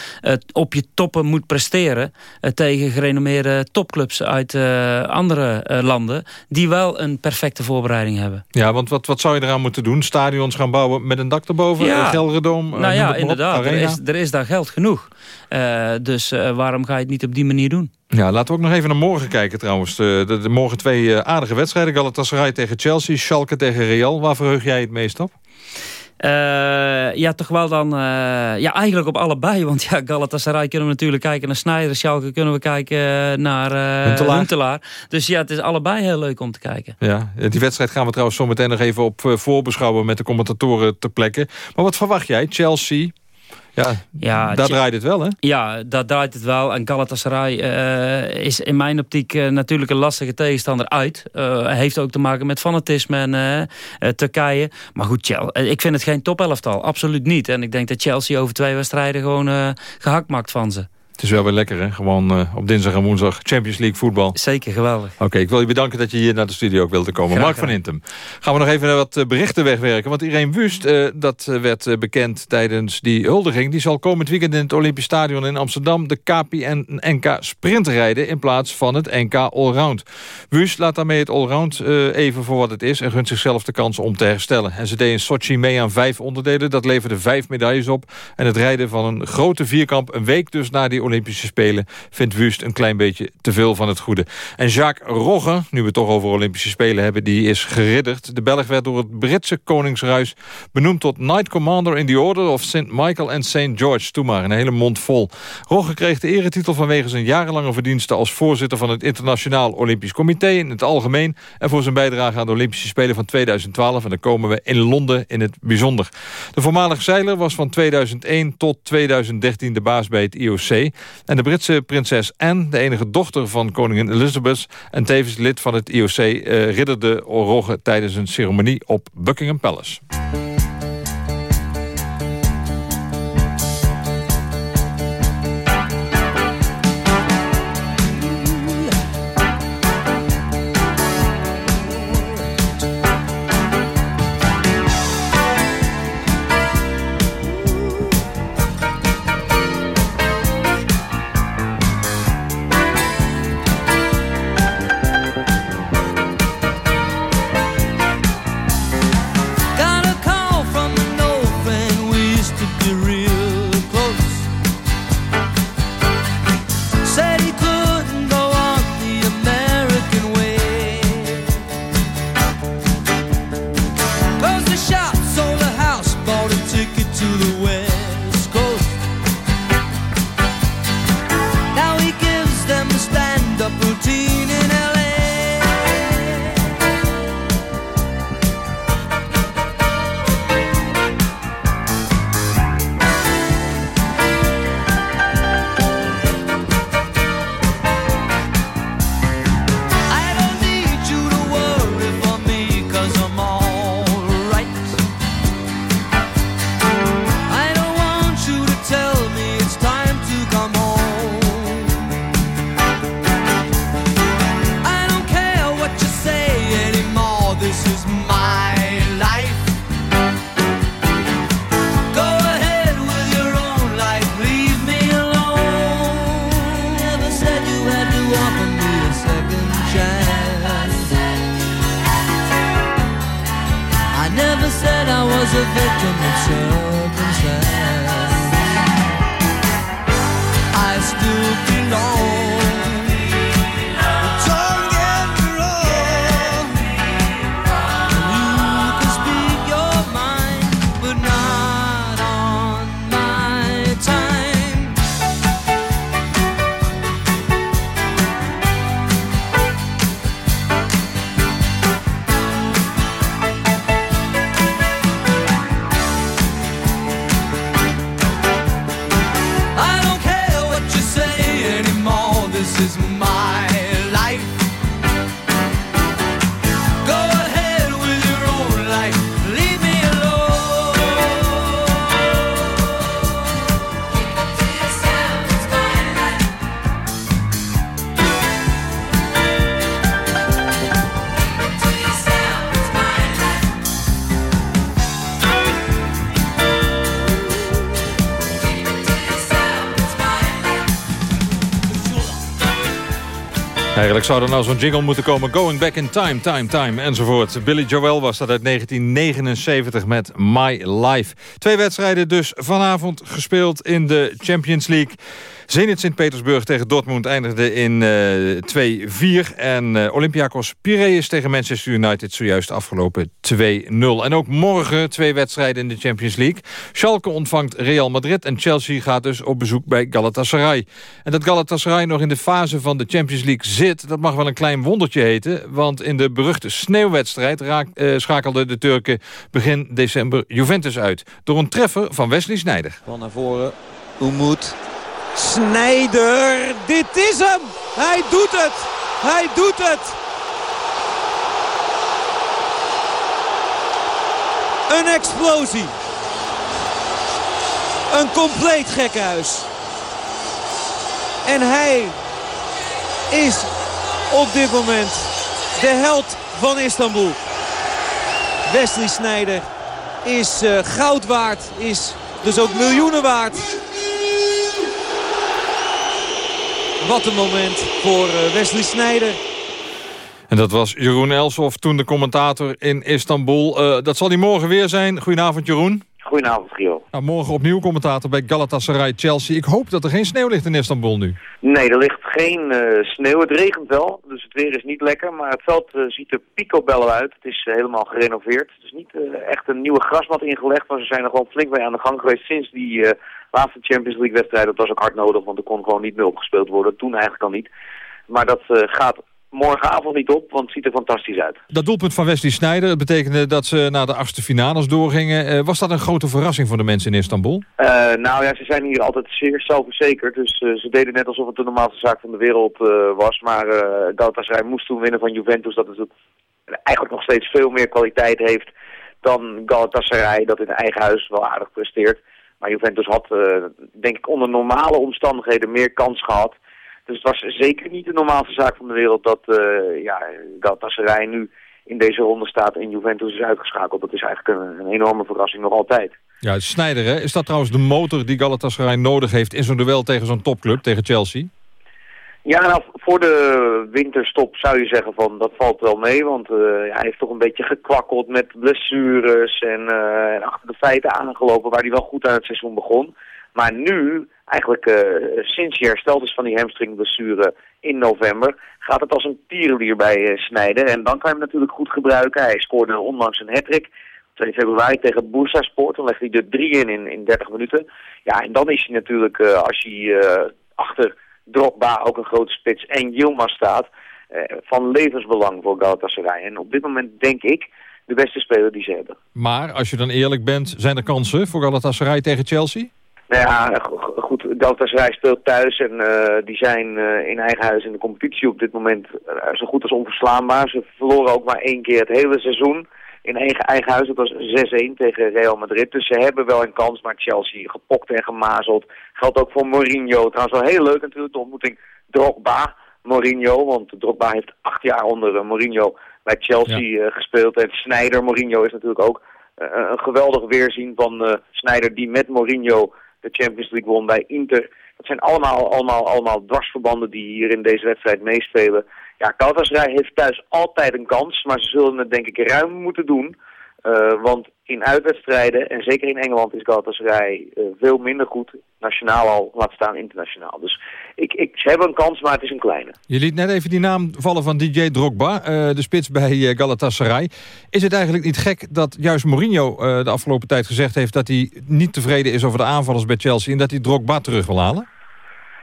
op je toppen moet presteren... tegen gerenommeerde topclubs uit andere landen... die wel een perfecte voorbereiding hebben. Ja, want wat, wat zou je eraan moeten doen? Stadions gaan bouwen met een dak erboven? Ja. Gelredome? Nou ja, inderdaad. Er is, er is daar geld genoeg. dus waarom ga je het niet op die manier doen? Ja, laten we ook nog even naar morgen kijken trouwens. De, de, de morgen twee uh, aardige wedstrijden. Galatasaray tegen Chelsea, Schalke tegen Real. Waar verheug jij het meest op? Uh, ja, toch wel dan... Uh, ja, eigenlijk op allebei. Want ja, Galatasaray kunnen we natuurlijk kijken naar Sneijder. Schalke kunnen we kijken naar uh, Huntelaar. Huntelaar. Dus ja, het is allebei heel leuk om te kijken. Ja, die wedstrijd gaan we trouwens zo meteen nog even op voorbeschouwen... met de commentatoren ter plekke. Maar wat verwacht jij? Chelsea... Ja, ja, daar draait het wel, hè? Ja, daar draait het wel. En Galatasaray uh, is in mijn optiek uh, natuurlijk een lastige tegenstander uit. Uh, heeft ook te maken met fanatisme en Turkije. Maar goed, Chelsea, ik vind het geen topelftal. Absoluut niet. En ik denk dat Chelsea over twee wedstrijden gewoon gehakt maakt van ze. Het is wel weer lekker, hè? Gewoon uh, op dinsdag en woensdag Champions League voetbal. Zeker, geweldig. Oké, okay, ik wil je bedanken dat je hier naar de studio ook wilde komen. Graag Mark van Intem. Gaan we nog even naar wat berichten wegwerken. Want Irene Wust, uh, dat werd bekend tijdens die huldiging... die zal komend weekend in het Olympisch Stadion in Amsterdam... de KPN NK sprint rijden in plaats van het NK Allround. Wust laat daarmee het Allround uh, even voor wat het is... en gunt zichzelf de kans om te herstellen. En ze deed in Sochi mee aan vijf onderdelen. Dat leverde vijf medailles op. En het rijden van een grote vierkamp... een week dus na die Olympische Spelen... vindt Wust een klein beetje te veel van het goede. En Jacques Rogge, nu we het toch over Olympische Spelen hebben... die is geridderd. De Belg werd door het Britse Koningsruis benoemd tot Knight Commander... in the Order of St. Michael and St. George. Toen maar, een hele mond vol. Rogge kreeg de eretitel vanwege zijn jarenlange verdiensten... als voorzitter van het Internationaal Olympisch Comité in het algemeen... en voor zijn bijdrage aan de Olympische Spelen van 2012. En dan komen we in Londen in het bijzonder. De voormalig zeiler was van 2001 tot 2013 de baas bij het IOC... En de Britse prinses Anne, de enige dochter van koningin Elizabeth... en tevens lid van het IOC, uh, ridderde Rogge tijdens een ceremonie op Buckingham Palace. Zou er nou zo'n jingle moeten komen. Going back in time, time, time, enzovoort. Billy Joel was dat uit 1979 met My Life. Twee wedstrijden dus vanavond gespeeld in de Champions League. Zenit Sint-Petersburg tegen Dortmund eindigde in eh 2-4. En eh, Olympiakos Piraeus tegen Manchester United zojuist afgelopen 2-0. En ook morgen twee wedstrijden in de Champions League. Schalke ontvangt Real Madrid en Chelsea gaat dus op bezoek bij Galatasaray. En dat Galatasaray nog in de fase van de Champions League zit... dat mag wel een klein wondertje heten. Want in de beruchte sneeuwwedstrijd raak, eh, schakelden de Turken begin december Juventus uit. Door een treffer van Wesley Sneijder. Van naar voren. Umut. Snijder. Dit is hem. Hij doet het. Hij doet het. Een explosie. Een compleet gekkenhuis. En hij is op dit moment de held van Istanbul. Wesley Snijder is eh, goud waard, is dus ook miljoenen waard. Wat een moment voor eh, Wesley Snijder. En dat was Jeroen Elsof, toen de commentator in Istanbul. Eh, dat zal hij morgen weer zijn. Goedenavond Jeroen. Goedenavond, Gio. Nou, morgen opnieuw commentator bij Galatasaray Chelsea. Ik hoop dat er geen sneeuw ligt in Istanbul nu. Nee, er ligt geen eh, sneeuw. Het regent wel, dus het weer is niet lekker. Maar het veld ziet er picobello uit. Het is helemaal gerenoveerd. Het is niet echt een nieuwe grasmat ingelegd, maar ze zijn er gewoon flink mee aan de gang geweest sinds die eh, laatste Champions League wedstrijd. Dat was ook hard nodig, want er kon gewoon niet meer opgespeeld worden. Toen eigenlijk al niet. Maar dat eh, gaat morgenavond niet op, want het ziet er fantastisch uit. Dat doelpunt van Wesley Sneijder het betekende dat ze naar de achtste finales doorgingen. Eh, was dat een grote verrassing voor de mensen in Istanbul? Eh, nou ja, ze zijn hier altijd zeer zelfverzekerd. Dus ze deden net alsof het de normaalste zaak van de wereld was. Maar eh Galatasaray moest toen winnen van Juventus. Dat het eigenlijk nog steeds veel meer kwaliteit heeft dan Galatasaray. Dat in eigen huis wel aardig presteert. Maar Juventus had, eh, denk ik, onder normale omstandigheden meer kans gehad. Dus het was zeker niet de normaalste zaak van de wereld dat eh ja, Galatasaray nu in deze ronde staat en Juventus is uitgeschakeld. Dat is eigenlijk een, een enorme verrassing nog altijd. Ja, Sneijder, hè? is dat trouwens de motor die Galatasaray nodig heeft... in zo'n duel tegen zo'n topclub, tegen Chelsea? Ja, nou, voor de winterstop zou je zeggen van dat valt wel mee. Want eh, hij heeft toch een beetje gekwakkeld met blessures en, eh, en achter de feiten aangelopen waar hij wel goed aan het seizoen begon. Maar nu, eigenlijk eh, sinds hij hersteld is van die hamstringblessure in november, gaat het als een tierenlier bij Snijder. En dan kan je hem natuurlijk goed gebruiken. Hij scoorde onlangs een hat 2 februari tegen Bursaspor. Dan legt hij er drie in, in in 30 minuten. Ja, en dan is hij natuurlijk, als hij achter Drogba ook een grote spits en Yilmaz staat, eh, van levensbelang voor Galatasaray. En op dit moment denk ik de beste speler die ze hebben. Maar als je dan eerlijk bent, zijn er kansen voor Galatasaray tegen Chelsea? Nou ja, go- go- goed, Galatasaray speelt thuis en eh, die zijn eh, in eigen huis in de competitie op dit moment zo goed als onverslaanbaar. Ze verloren ook maar één keer het hele seizoen in eigen, eigen huis. Dat was 6-1 tegen Real Madrid. Dus ze hebben wel een kans, maar Chelsea gepokt en gemazeld. Geldt ook voor Mourinho. Trouwens wel heel leuk natuurlijk, de ontmoeting Drogba-Mourinho. Want Drogba heeft acht jaar onder eh, Mourinho bij Chelsea eh, gespeeld. En Sneijder, Mourinho is natuurlijk ook eh, een geweldig weerzien van Sneijder die met Mourinho de Champions League won bij Inter. Dat zijn allemaal, allemaal, allemaal dwarsverbanden die hier in deze wedstrijd meespelen. Ja, Galatasaray heeft thuis altijd een kans, maar ze zullen het denk ik ruim moeten doen. Eh, want in uitwedstrijden, en zeker in Engeland is Galatasaray eh, veel minder goed. Nationaal al, laat staan internationaal. Dus ik, ik, ze hebben een kans, maar het is een kleine. Je liet net even die naam vallen van DJ Drogba, eh, de spits bij Galatasaray. Is het eigenlijk niet gek dat juist Mourinho de afgelopen tijd gezegd heeft... dat hij niet tevreden is over de aanvallers bij Chelsea... en dat hij Drogba terug wil halen?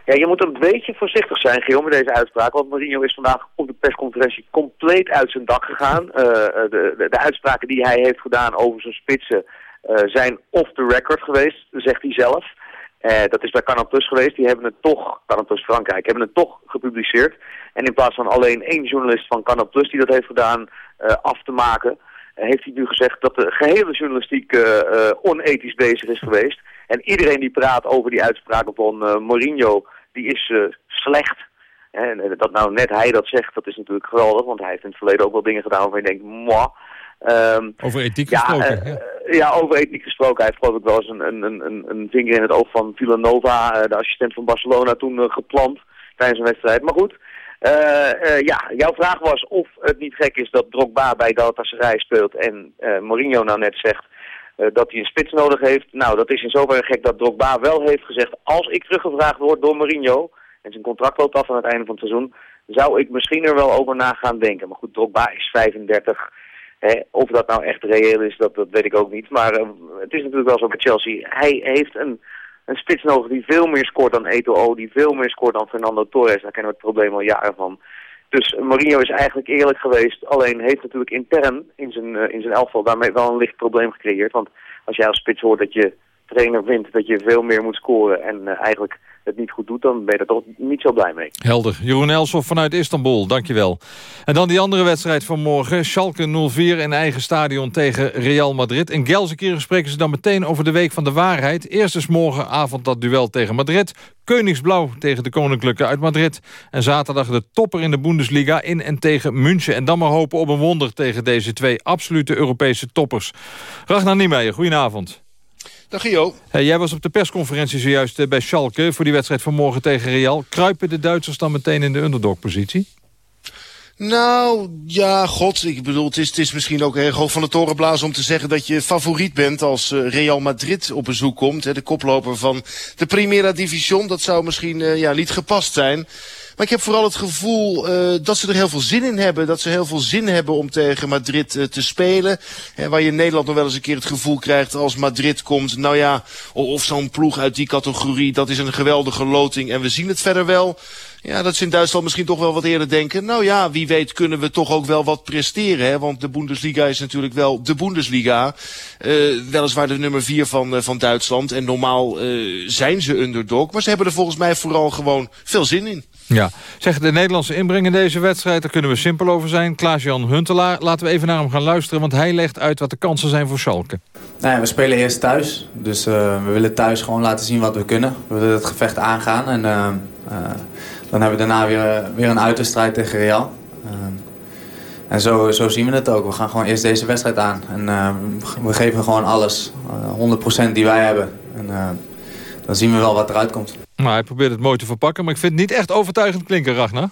Ja, je moet een beetje voorzichtig zijn, Geel, met deze uitspraak. Want Mourinho is vandaag op de persconferentie compleet uit zijn dak gegaan. Eh, eh, de, de, uitspraken die hij heeft gedaan over zijn spitsen eh, zijn off the record geweest, zegt hij zelf. Dat is bij Canal Plus geweest. Die hebben het toch, Canal Plus Frankrijk, hebben het toch gepubliceerd. En in plaats van alleen één journalist van Canal Plus die dat heeft gedaan af te maken... eh, heeft hij nu gezegd dat de gehele journalistiek eh, eh, onethisch bezig is geweest. En iedereen die praat over die uitspraken van Mourinho, die is slecht. En dat nou net hij dat zegt, dat is natuurlijk geweldig. Want hij heeft in het verleden ook wel dingen gedaan waarvan je denkt, moi. Ehm, Over ethiek ja, gesproken. ja. ja, over ethiek gesproken. Hij heeft geloof ik wel eens een, een, een, een, vinger in het oog van Villanova, de assistent van Barcelona, toen eh, geplant tijdens een wedstrijd. Maar goed, ja, jouw vraag was of het niet gek is dat Drogba bij Galatasaray speelt en eh, Mourinho nou net zegt eh, dat hij een spits nodig heeft. Nou, dat is in zoverre gek dat Drogba wel heeft gezegd, als ik teruggevraagd word door Mourinho, en zijn contract loopt af aan het einde van het seizoen, zou ik misschien er wel over na gaan denken. Maar goed, Drogba is 35. Hè, of dat nou echt reëel is, dat, dat weet ik ook niet. Maar eh, het is natuurlijk wel zo bij Chelsea. Hij heeft een, een spits nodig die veel meer scoort dan Eto'o, die veel meer scoort dan Fernando Torres. Daar kennen we het probleem al jaren van. Dus Mourinho is eigenlijk eerlijk geweest, alleen heeft natuurlijk intern in zijn, eh, in zijn elftal daarmee wel een licht probleem gecreëerd. Want als jij als spits hoort dat je trainer vindt dat je veel meer moet scoren en eh, eigenlijk het niet goed doet, dan ben je er toch niet zo blij mee. Helder. Jeroen Elsof vanuit Istanbul, dankjewel. En dan die andere wedstrijd van morgen. Schalke 04 in eigen stadion tegen Real Madrid. In Gelsenkirchen spreken ze dan meteen over de Week van de Waarheid. Eerst is morgenavond dat duel tegen Madrid. Koningsblauw tegen de Koninklijke uit Madrid. En zaterdag de topper in de Bundesliga in en tegen München. En dan maar hopen op een wonder tegen deze twee absolute Europese toppers. Ragnar Niemeyer, goedenavond. Dag Gio. Hey, jij was op de persconferentie zojuist eh, bij Schalke... voor die wedstrijd van morgen tegen Real. Kruipen de Duitsers dan meteen in de underdog-positie? Nou, ja, god, ik bedoel, het is, het is misschien ook erg hoog van de torenblazen om te zeggen dat je favoriet bent als eh, Real Madrid op bezoek komt. Hè, de koploper van de Primera Division, dat zou misschien eh, ja, niet gepast zijn. Maar ik heb vooral het gevoel uh, dat ze er heel veel zin in hebben. Dat ze heel veel zin hebben om tegen Madrid uh, te spelen. Hè, waar je in Nederland nog wel eens een keer het gevoel krijgt als Madrid komt. Nou ja, of, zo'n ploeg uit die categorie, dat is een geweldige loting en we zien het verder wel. Ja, dat ze in Duitsland misschien toch wel wat eerder denken. Nou ja, wie weet kunnen we toch ook wel wat presteren. Hè? Want de Bundesliga is natuurlijk wel de Bundesliga. Uh, weliswaar de nummer vier van, van Duitsland. En normaal uh, zijn ze underdog. Maar ze hebben er volgens mij vooral gewoon veel zin in. Ja, zeg de Nederlandse inbreng in deze wedstrijd, daar kunnen we simpel over zijn. Klaas-Jan Huntelaar, laten we even naar hem gaan luisteren... want hij legt uit wat de kansen zijn voor Schalke. Nee, we spelen eerst thuis, dus uh, we willen thuis gewoon laten zien wat we kunnen. We willen het gevecht aangaan en uh, uh, dan hebben we daarna weer, weer een uitwedstrijd tegen Real. en zo, zo zien we het ook. We gaan gewoon eerst deze wedstrijd aan en we geven gewoon alles, 100% die wij hebben. En dan zien we wel wat eruit komt. Nou, hij probeert het mooi te verpakken, maar ik vind het niet echt overtuigend klinken, Ragnar.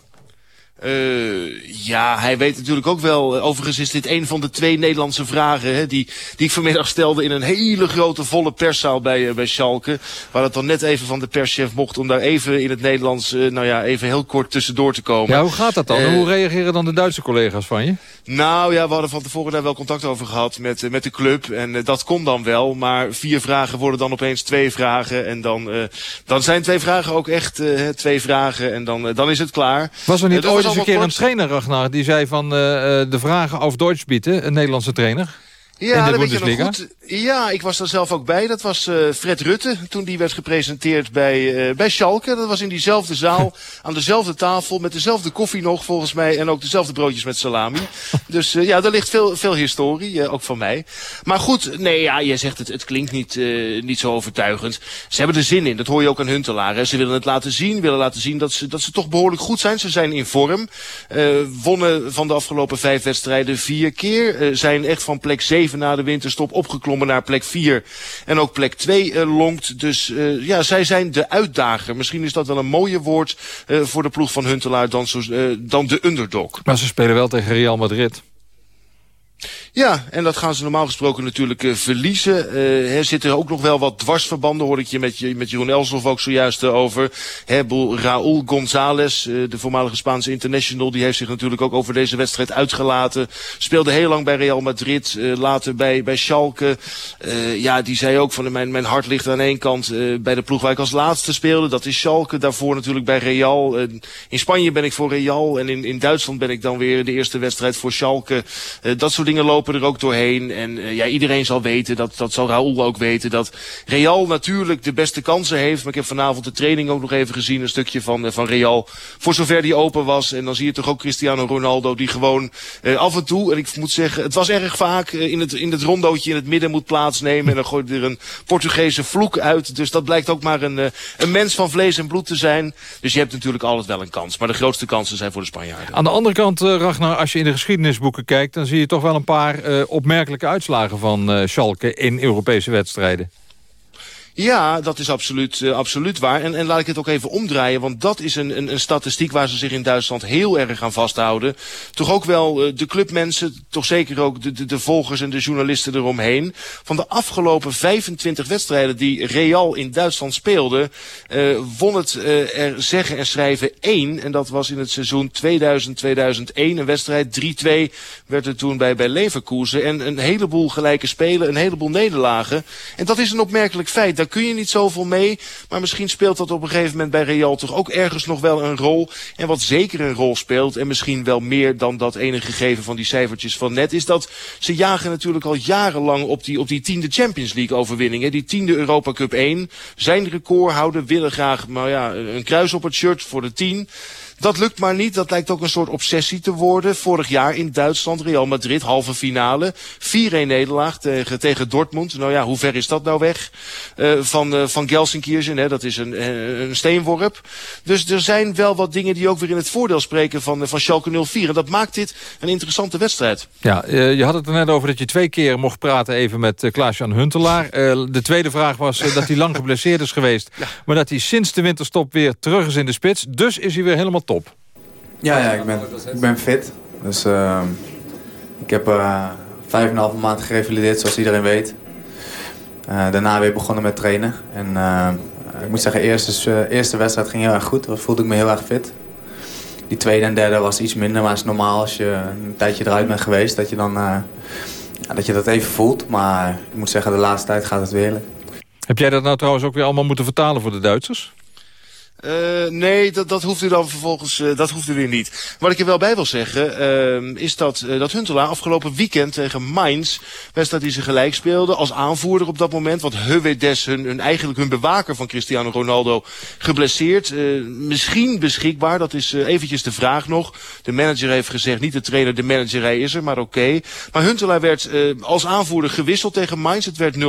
Uh, ja, hij weet natuurlijk ook wel. Overigens is dit een van de twee Nederlandse vragen hè, die, die ik vanmiddag stelde in een hele grote volle perszaal bij, uh, bij Schalke. Waar het dan net even van de perschef mocht om daar even in het Nederlands, uh, nou ja, even heel kort tussendoor te komen. Ja, hoe gaat dat dan? hoe reageren dan de Duitse collega's van je? Nou ja, we hadden van tevoren daar wel contact over gehad met, met de club. En dat kon dan wel. Maar vier vragen worden dan opeens twee vragen. En dan, dan zijn twee vragen ook echt twee vragen. En dan, dan is het klaar. Was er niet ooit eens een keer een trainer, Ragnar, die zei van uh, de vragen auf Deutsch bieden, een Nederlandse trainer? Ja, goed. Ja, ik was daar zelf ook bij. Dat was uh, Fred Rutte, toen die werd gepresenteerd bij, uh, bij Schalke. Dat was in diezelfde zaal, aan dezelfde tafel, met dezelfde koffie nog volgens mij. En ook dezelfde broodjes met salami. dus uh, ja, daar ligt veel, veel historie, ook van mij. Maar goed, nee, ja, jij zegt het, het klinkt niet, niet zo overtuigend. Ze hebben er zin in, dat hoor je ook aan Huntelaar. Hè. Ze willen het laten zien, willen laten zien dat ze, dat ze toch behoorlijk goed zijn. Ze zijn in vorm. wonnen van de afgelopen vijf wedstrijden vier keer. zijn echt van plek zeven na de winterstop opgeklommen naar plek 4. En ook plek 2 uh, longt. Dus uh, ja, zij zijn de uitdager. Misschien is dat wel een mooie woord uh, voor de ploeg van Huntelaar dan, zo, dan de underdog. Maar ze spelen wel tegen Real Madrid. Ja, en dat gaan ze normaal gesproken natuurlijk uh, verliezen. Uh, er zitten ook nog wel wat dwarsverbanden, hoor ik je met, met Jeroen Elshoff ook zojuist uh, over. He, Raúl González, de voormalige Spaanse international, die heeft zich natuurlijk ook over deze wedstrijd uitgelaten. Speelde heel lang bij Real Madrid, later bij, bij Schalke. ja, die zei ook van mijn, mijn hart ligt aan één kant bij de ploeg waar ik als laatste speelde. Dat is Schalke, daarvoor natuurlijk bij Real. in Spanje ben ik voor Real en in, in Duitsland ben ik dan weer de eerste wedstrijd voor Schalke. dat soort dingen lopen lopen er ook doorheen. En uh, ja, iedereen zal weten, dat, dat zal Raúl ook weten, dat Real natuurlijk de beste kansen heeft. Maar ik heb vanavond de training ook nog even gezien, een stukje van, uh, van Real. Voor zover die open was. En dan zie je toch ook Cristiano Ronaldo die gewoon uh, af en toe, en ik moet zeggen, het was erg vaak in, het, in het rondootje in het midden moet plaatsnemen. En dan gooit er een Portugese vloek uit. Dus dat blijkt ook maar een, een mens van vlees en bloed te zijn. Dus je hebt natuurlijk altijd wel een kans. Maar de grootste kansen zijn voor de Spanjaarden. Aan de andere kant, Ragnar, als je in de geschiedenisboeken kijkt... dan zie je toch wel een paar uh, opmerkelijke uitslagen van uh, Schalke in Europese wedstrijden. Ja, dat is absoluut, uh, absoluut waar. En, en laat ik het ook even omdraaien, want dat is een, een, een statistiek waar ze zich in Duitsland heel erg aan vasthouden. Toch ook wel uh, de clubmensen, toch zeker ook de, de, volgers en de journalisten eromheen. Van de afgelopen 25 wedstrijden die Real in Duitsland speelde, uh, won het er zeggen en schrijven één. En dat was in het seizoen 2000-2001 een wedstrijd. 3-2 werd het toen bij, bij Leverkusen. En een heleboel gelijke spelen, een heleboel nederlagen. En dat is een opmerkelijk feit daar kun je niet zoveel mee. Maar misschien speelt dat op een gegeven moment bij Real toch ook ergens nog wel een rol. En wat zeker een rol speelt, en misschien wel meer dan dat ene gegeven van die cijfertjes van net, is dat ze jagen natuurlijk al jarenlang op die, op die tiende Champions League overwinningen. Die tiende Europa Cup 1. Zijn record houden, willen graag maar ja, een kruis op het shirt voor de tien. Dat lukt maar niet. Dat lijkt ook een soort obsessie te worden. Vorig jaar in Duitsland, Real Madrid, halve finale. 4-1 nederlaag tegen, tegen Dortmund. Nou ja, hoe ver is dat nou weg? Uh, van, uh, van Gelsenkirchen, hè? dat is een, een steenworp. Dus er zijn wel wat dingen die ook weer in het voordeel spreken van, van Schalke 04. En dat maakt dit een interessante wedstrijd. Ja, uh, je had het er net over dat je twee keer mocht praten even met Klaas-Jan Huntelaar. de tweede vraag was dat hij lang geblesseerd is geweest. Ja. Maar dat hij sinds de winterstop weer terug is in de spits. Dus is hij weer helemaal top. Ja, ja ik, ben, ik ben fit. Dus uh, ik heb uh, vijf en een halve maand gerevalideerd, zoals iedereen weet. Uh, daarna weer begonnen met trainen. En ik moet zeggen, de eerste, eerste wedstrijd ging heel erg goed. Dan voelde ik me heel erg fit. Die tweede en derde was iets minder, maar het is normaal als je een tijdje eruit bent geweest... dat je, dan, ja, dat, je dat even voelt. Maar ik moet zeggen, de laatste tijd gaat het weer. Heb jij dat nou trouwens ook weer allemaal moeten vertalen voor de Duitsers? Uh, nee, dat, dat hoeft u dan vervolgens uh, dat hoeft u weer niet. Wat ik er wel bij wil zeggen, uh, is dat, dat Huntelaar afgelopen weekend tegen Mainz, wedstrijd die ze gelijk speelde, als aanvoerder op dat moment, want Heuwedes, hun, hun, eigenlijk hun bewaker van Cristiano Ronaldo, geblesseerd. misschien beschikbaar, dat is eventjes de vraag nog. De manager heeft gezegd, niet de trainer, de manager, hij is er, maar oké. Maar Huntelaar werd als aanvoerder gewisseld tegen Mainz, het werd 0-0.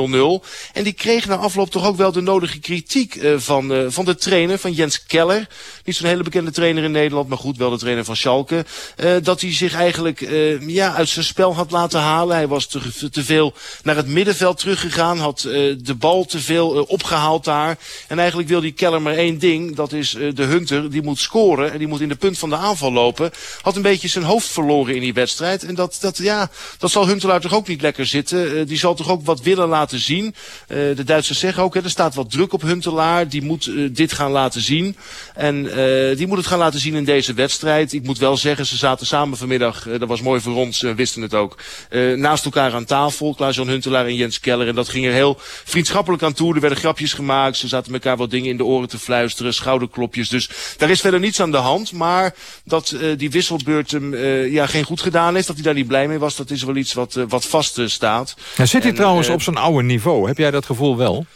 En die kreeg na afloop toch ook wel de nodige kritiek van, van de trainer, van Jens Keller. Niet zo'n hele bekende trainer in Nederland, maar goed, wel de trainer van Schalke. Uh, dat hij zich eigenlijk uh, ja, uit zijn spel had laten halen. Hij was te, te veel naar het middenveld teruggegaan. Had uh, de bal te veel opgehaald daar. En eigenlijk wil die Keller maar één ding. Dat is de Hunter. Die moet scoren. En die moet in de punt van de aanval lopen. Had een beetje zijn hoofd verloren in die wedstrijd. En dat, dat, ja, dat zal Huntelaar toch ook niet lekker zitten. die zal toch ook wat willen laten zien. de Duitsers zeggen ook, hè, er staat wat druk op Huntelaar. Die moet dit gaan laten zien zien. En uh, die moet het gaan laten zien in deze wedstrijd. Ik moet wel zeggen, ze zaten samen vanmiddag, uh, dat was mooi voor ons, uh, wisten het ook, naast elkaar aan tafel. Klaas-Jan Huntelaar en Jens Keller. En dat ging er heel vriendschappelijk aan toe. Er werden grapjes gemaakt. Ze zaten elkaar wat dingen in de oren te fluisteren. Schouderklopjes. Dus daar is verder niets aan de hand. Maar dat die wisselbeurt hem ja, geen goed gedaan heeft. Dat hij daar niet blij mee was. Dat is wel iets wat, wat vast staat. Ja, zit hij en, trouwens op zijn oude niveau? Heb jij dat gevoel wel?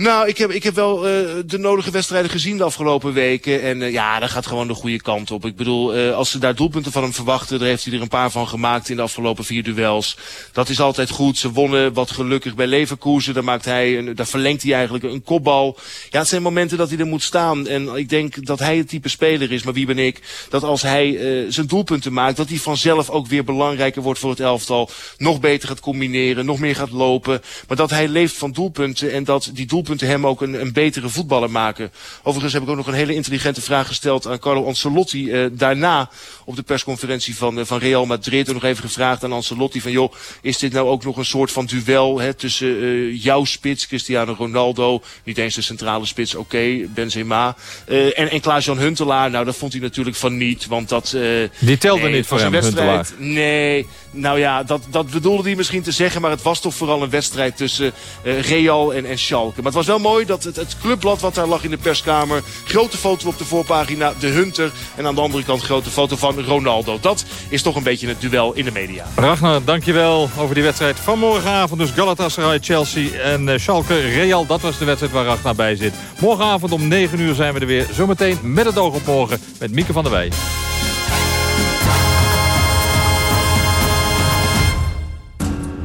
Nou, ik heb, ik heb wel uh, de nodige wedstrijden gezien de afgelopen weken. En uh, ja, dat gaat gewoon de goede kant op. Ik bedoel, uh, als ze daar doelpunten van hem verwachten... daar heeft hij er een paar van gemaakt in de afgelopen vier duels. Dat is altijd goed. Ze wonnen wat gelukkig bij Leverkusen. Daar, maakt hij een, daar verlengt hij eigenlijk een kopbal. Ja, het zijn momenten dat hij er moet staan. En ik denk dat hij het type speler is. Maar wie ben ik? Dat als hij zijn doelpunten maakt... dat hij vanzelf ook weer belangrijker wordt voor het elftal. Nog beter gaat combineren, nog meer gaat lopen. Maar dat hij leeft van doelpunten en dat die doelpunten doelpunten hem ook een, een betere voetballer maken. Overigens heb ik ook nog een hele intelligente vraag gesteld aan Carlo Ancelotti. Uh, daarna op de persconferentie van, uh, van Real Madrid. En nog even gevraagd aan Ancelotti van joh, is dit nou ook nog een soort van duel hè, tussen uh, jouw spits, Cristiano Ronaldo. Niet eens de centrale spits, oké, okay, Benzema. en, en Klaas-Jan Huntelaar, nou dat vond hij natuurlijk van niet. Want dat... Die telde nee, niet voor hem, wedstrijd, Nee, nou ja, dat, dat bedoelde hij misschien te zeggen. Maar het was toch vooral een wedstrijd tussen Real en, en Schalke. Maar was wel mooi dat het, het clubblad wat daar lag in de perskamer... grote foto op de voorpagina, de Hunter. En aan de andere kant grote foto van Ronaldo. Dat is toch een beetje het duel in de media. Ragnar, dankjewel over die wedstrijd van morgenavond. Dus Galatasaray, Chelsea en uh, Schalke, Real. Dat was de wedstrijd waar Ragnar bij zit. Morgenavond om 9 uur zijn we er weer. Zometeen met het oog op morgen met Mieke van der Wij.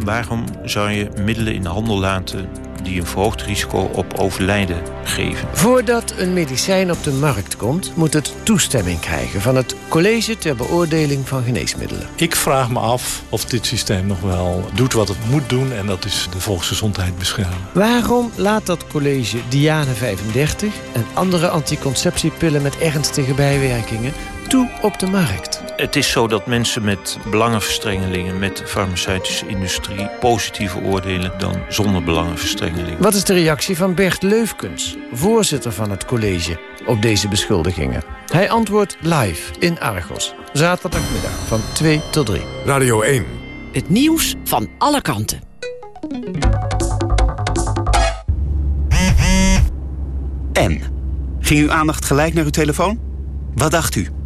Waarom zou je middelen in de handel laten die een verhoogd risico op overlijden geven? Voordat een medicijn op de markt komt... moet het toestemming krijgen van het College ter Beoordeling van Geneesmiddelen. Ik vraag me af of dit systeem nog wel doet wat het moet doen... en dat is de volksgezondheid beschermen. Waarom laat dat college Diane 35 en andere anticonceptiepillen... met ernstige bijwerkingen toe op de markt? Het is zo dat mensen met belangenverstrengelingen... met de farmaceutische industrie positiever oordelen... dan zonder belangenverstrengeling. Wat is de reactie van Bert Leufkens, voorzitter van het college... op deze beschuldigingen? Hij antwoordt live in Argos. Zaterdagmiddag van 2 tot 3. Radio 1. Het nieuws van alle kanten. En? Ging uw aandacht gelijk naar uw telefoon? Wat dacht u?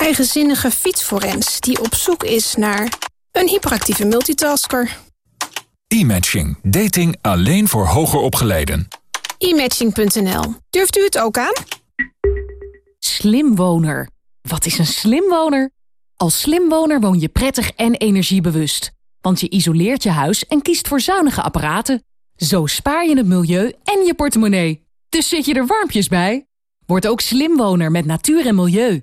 eigenzinnige fietsforens... die op zoek is naar een hyperactieve multitasker. E-matching. Dating alleen voor hoger opgeleiden. E-matching.nl. Durft u het ook aan? Slimwoner. Wat is een slimwoner? Als slimwoner woon je prettig en energiebewust. Want je isoleert je huis en kiest voor zuinige apparaten. Zo spaar je het milieu en je portemonnee. Dus zit je er warmpjes bij? Word ook slimwoner met natuur en milieu.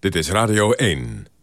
Dit is Radio 1.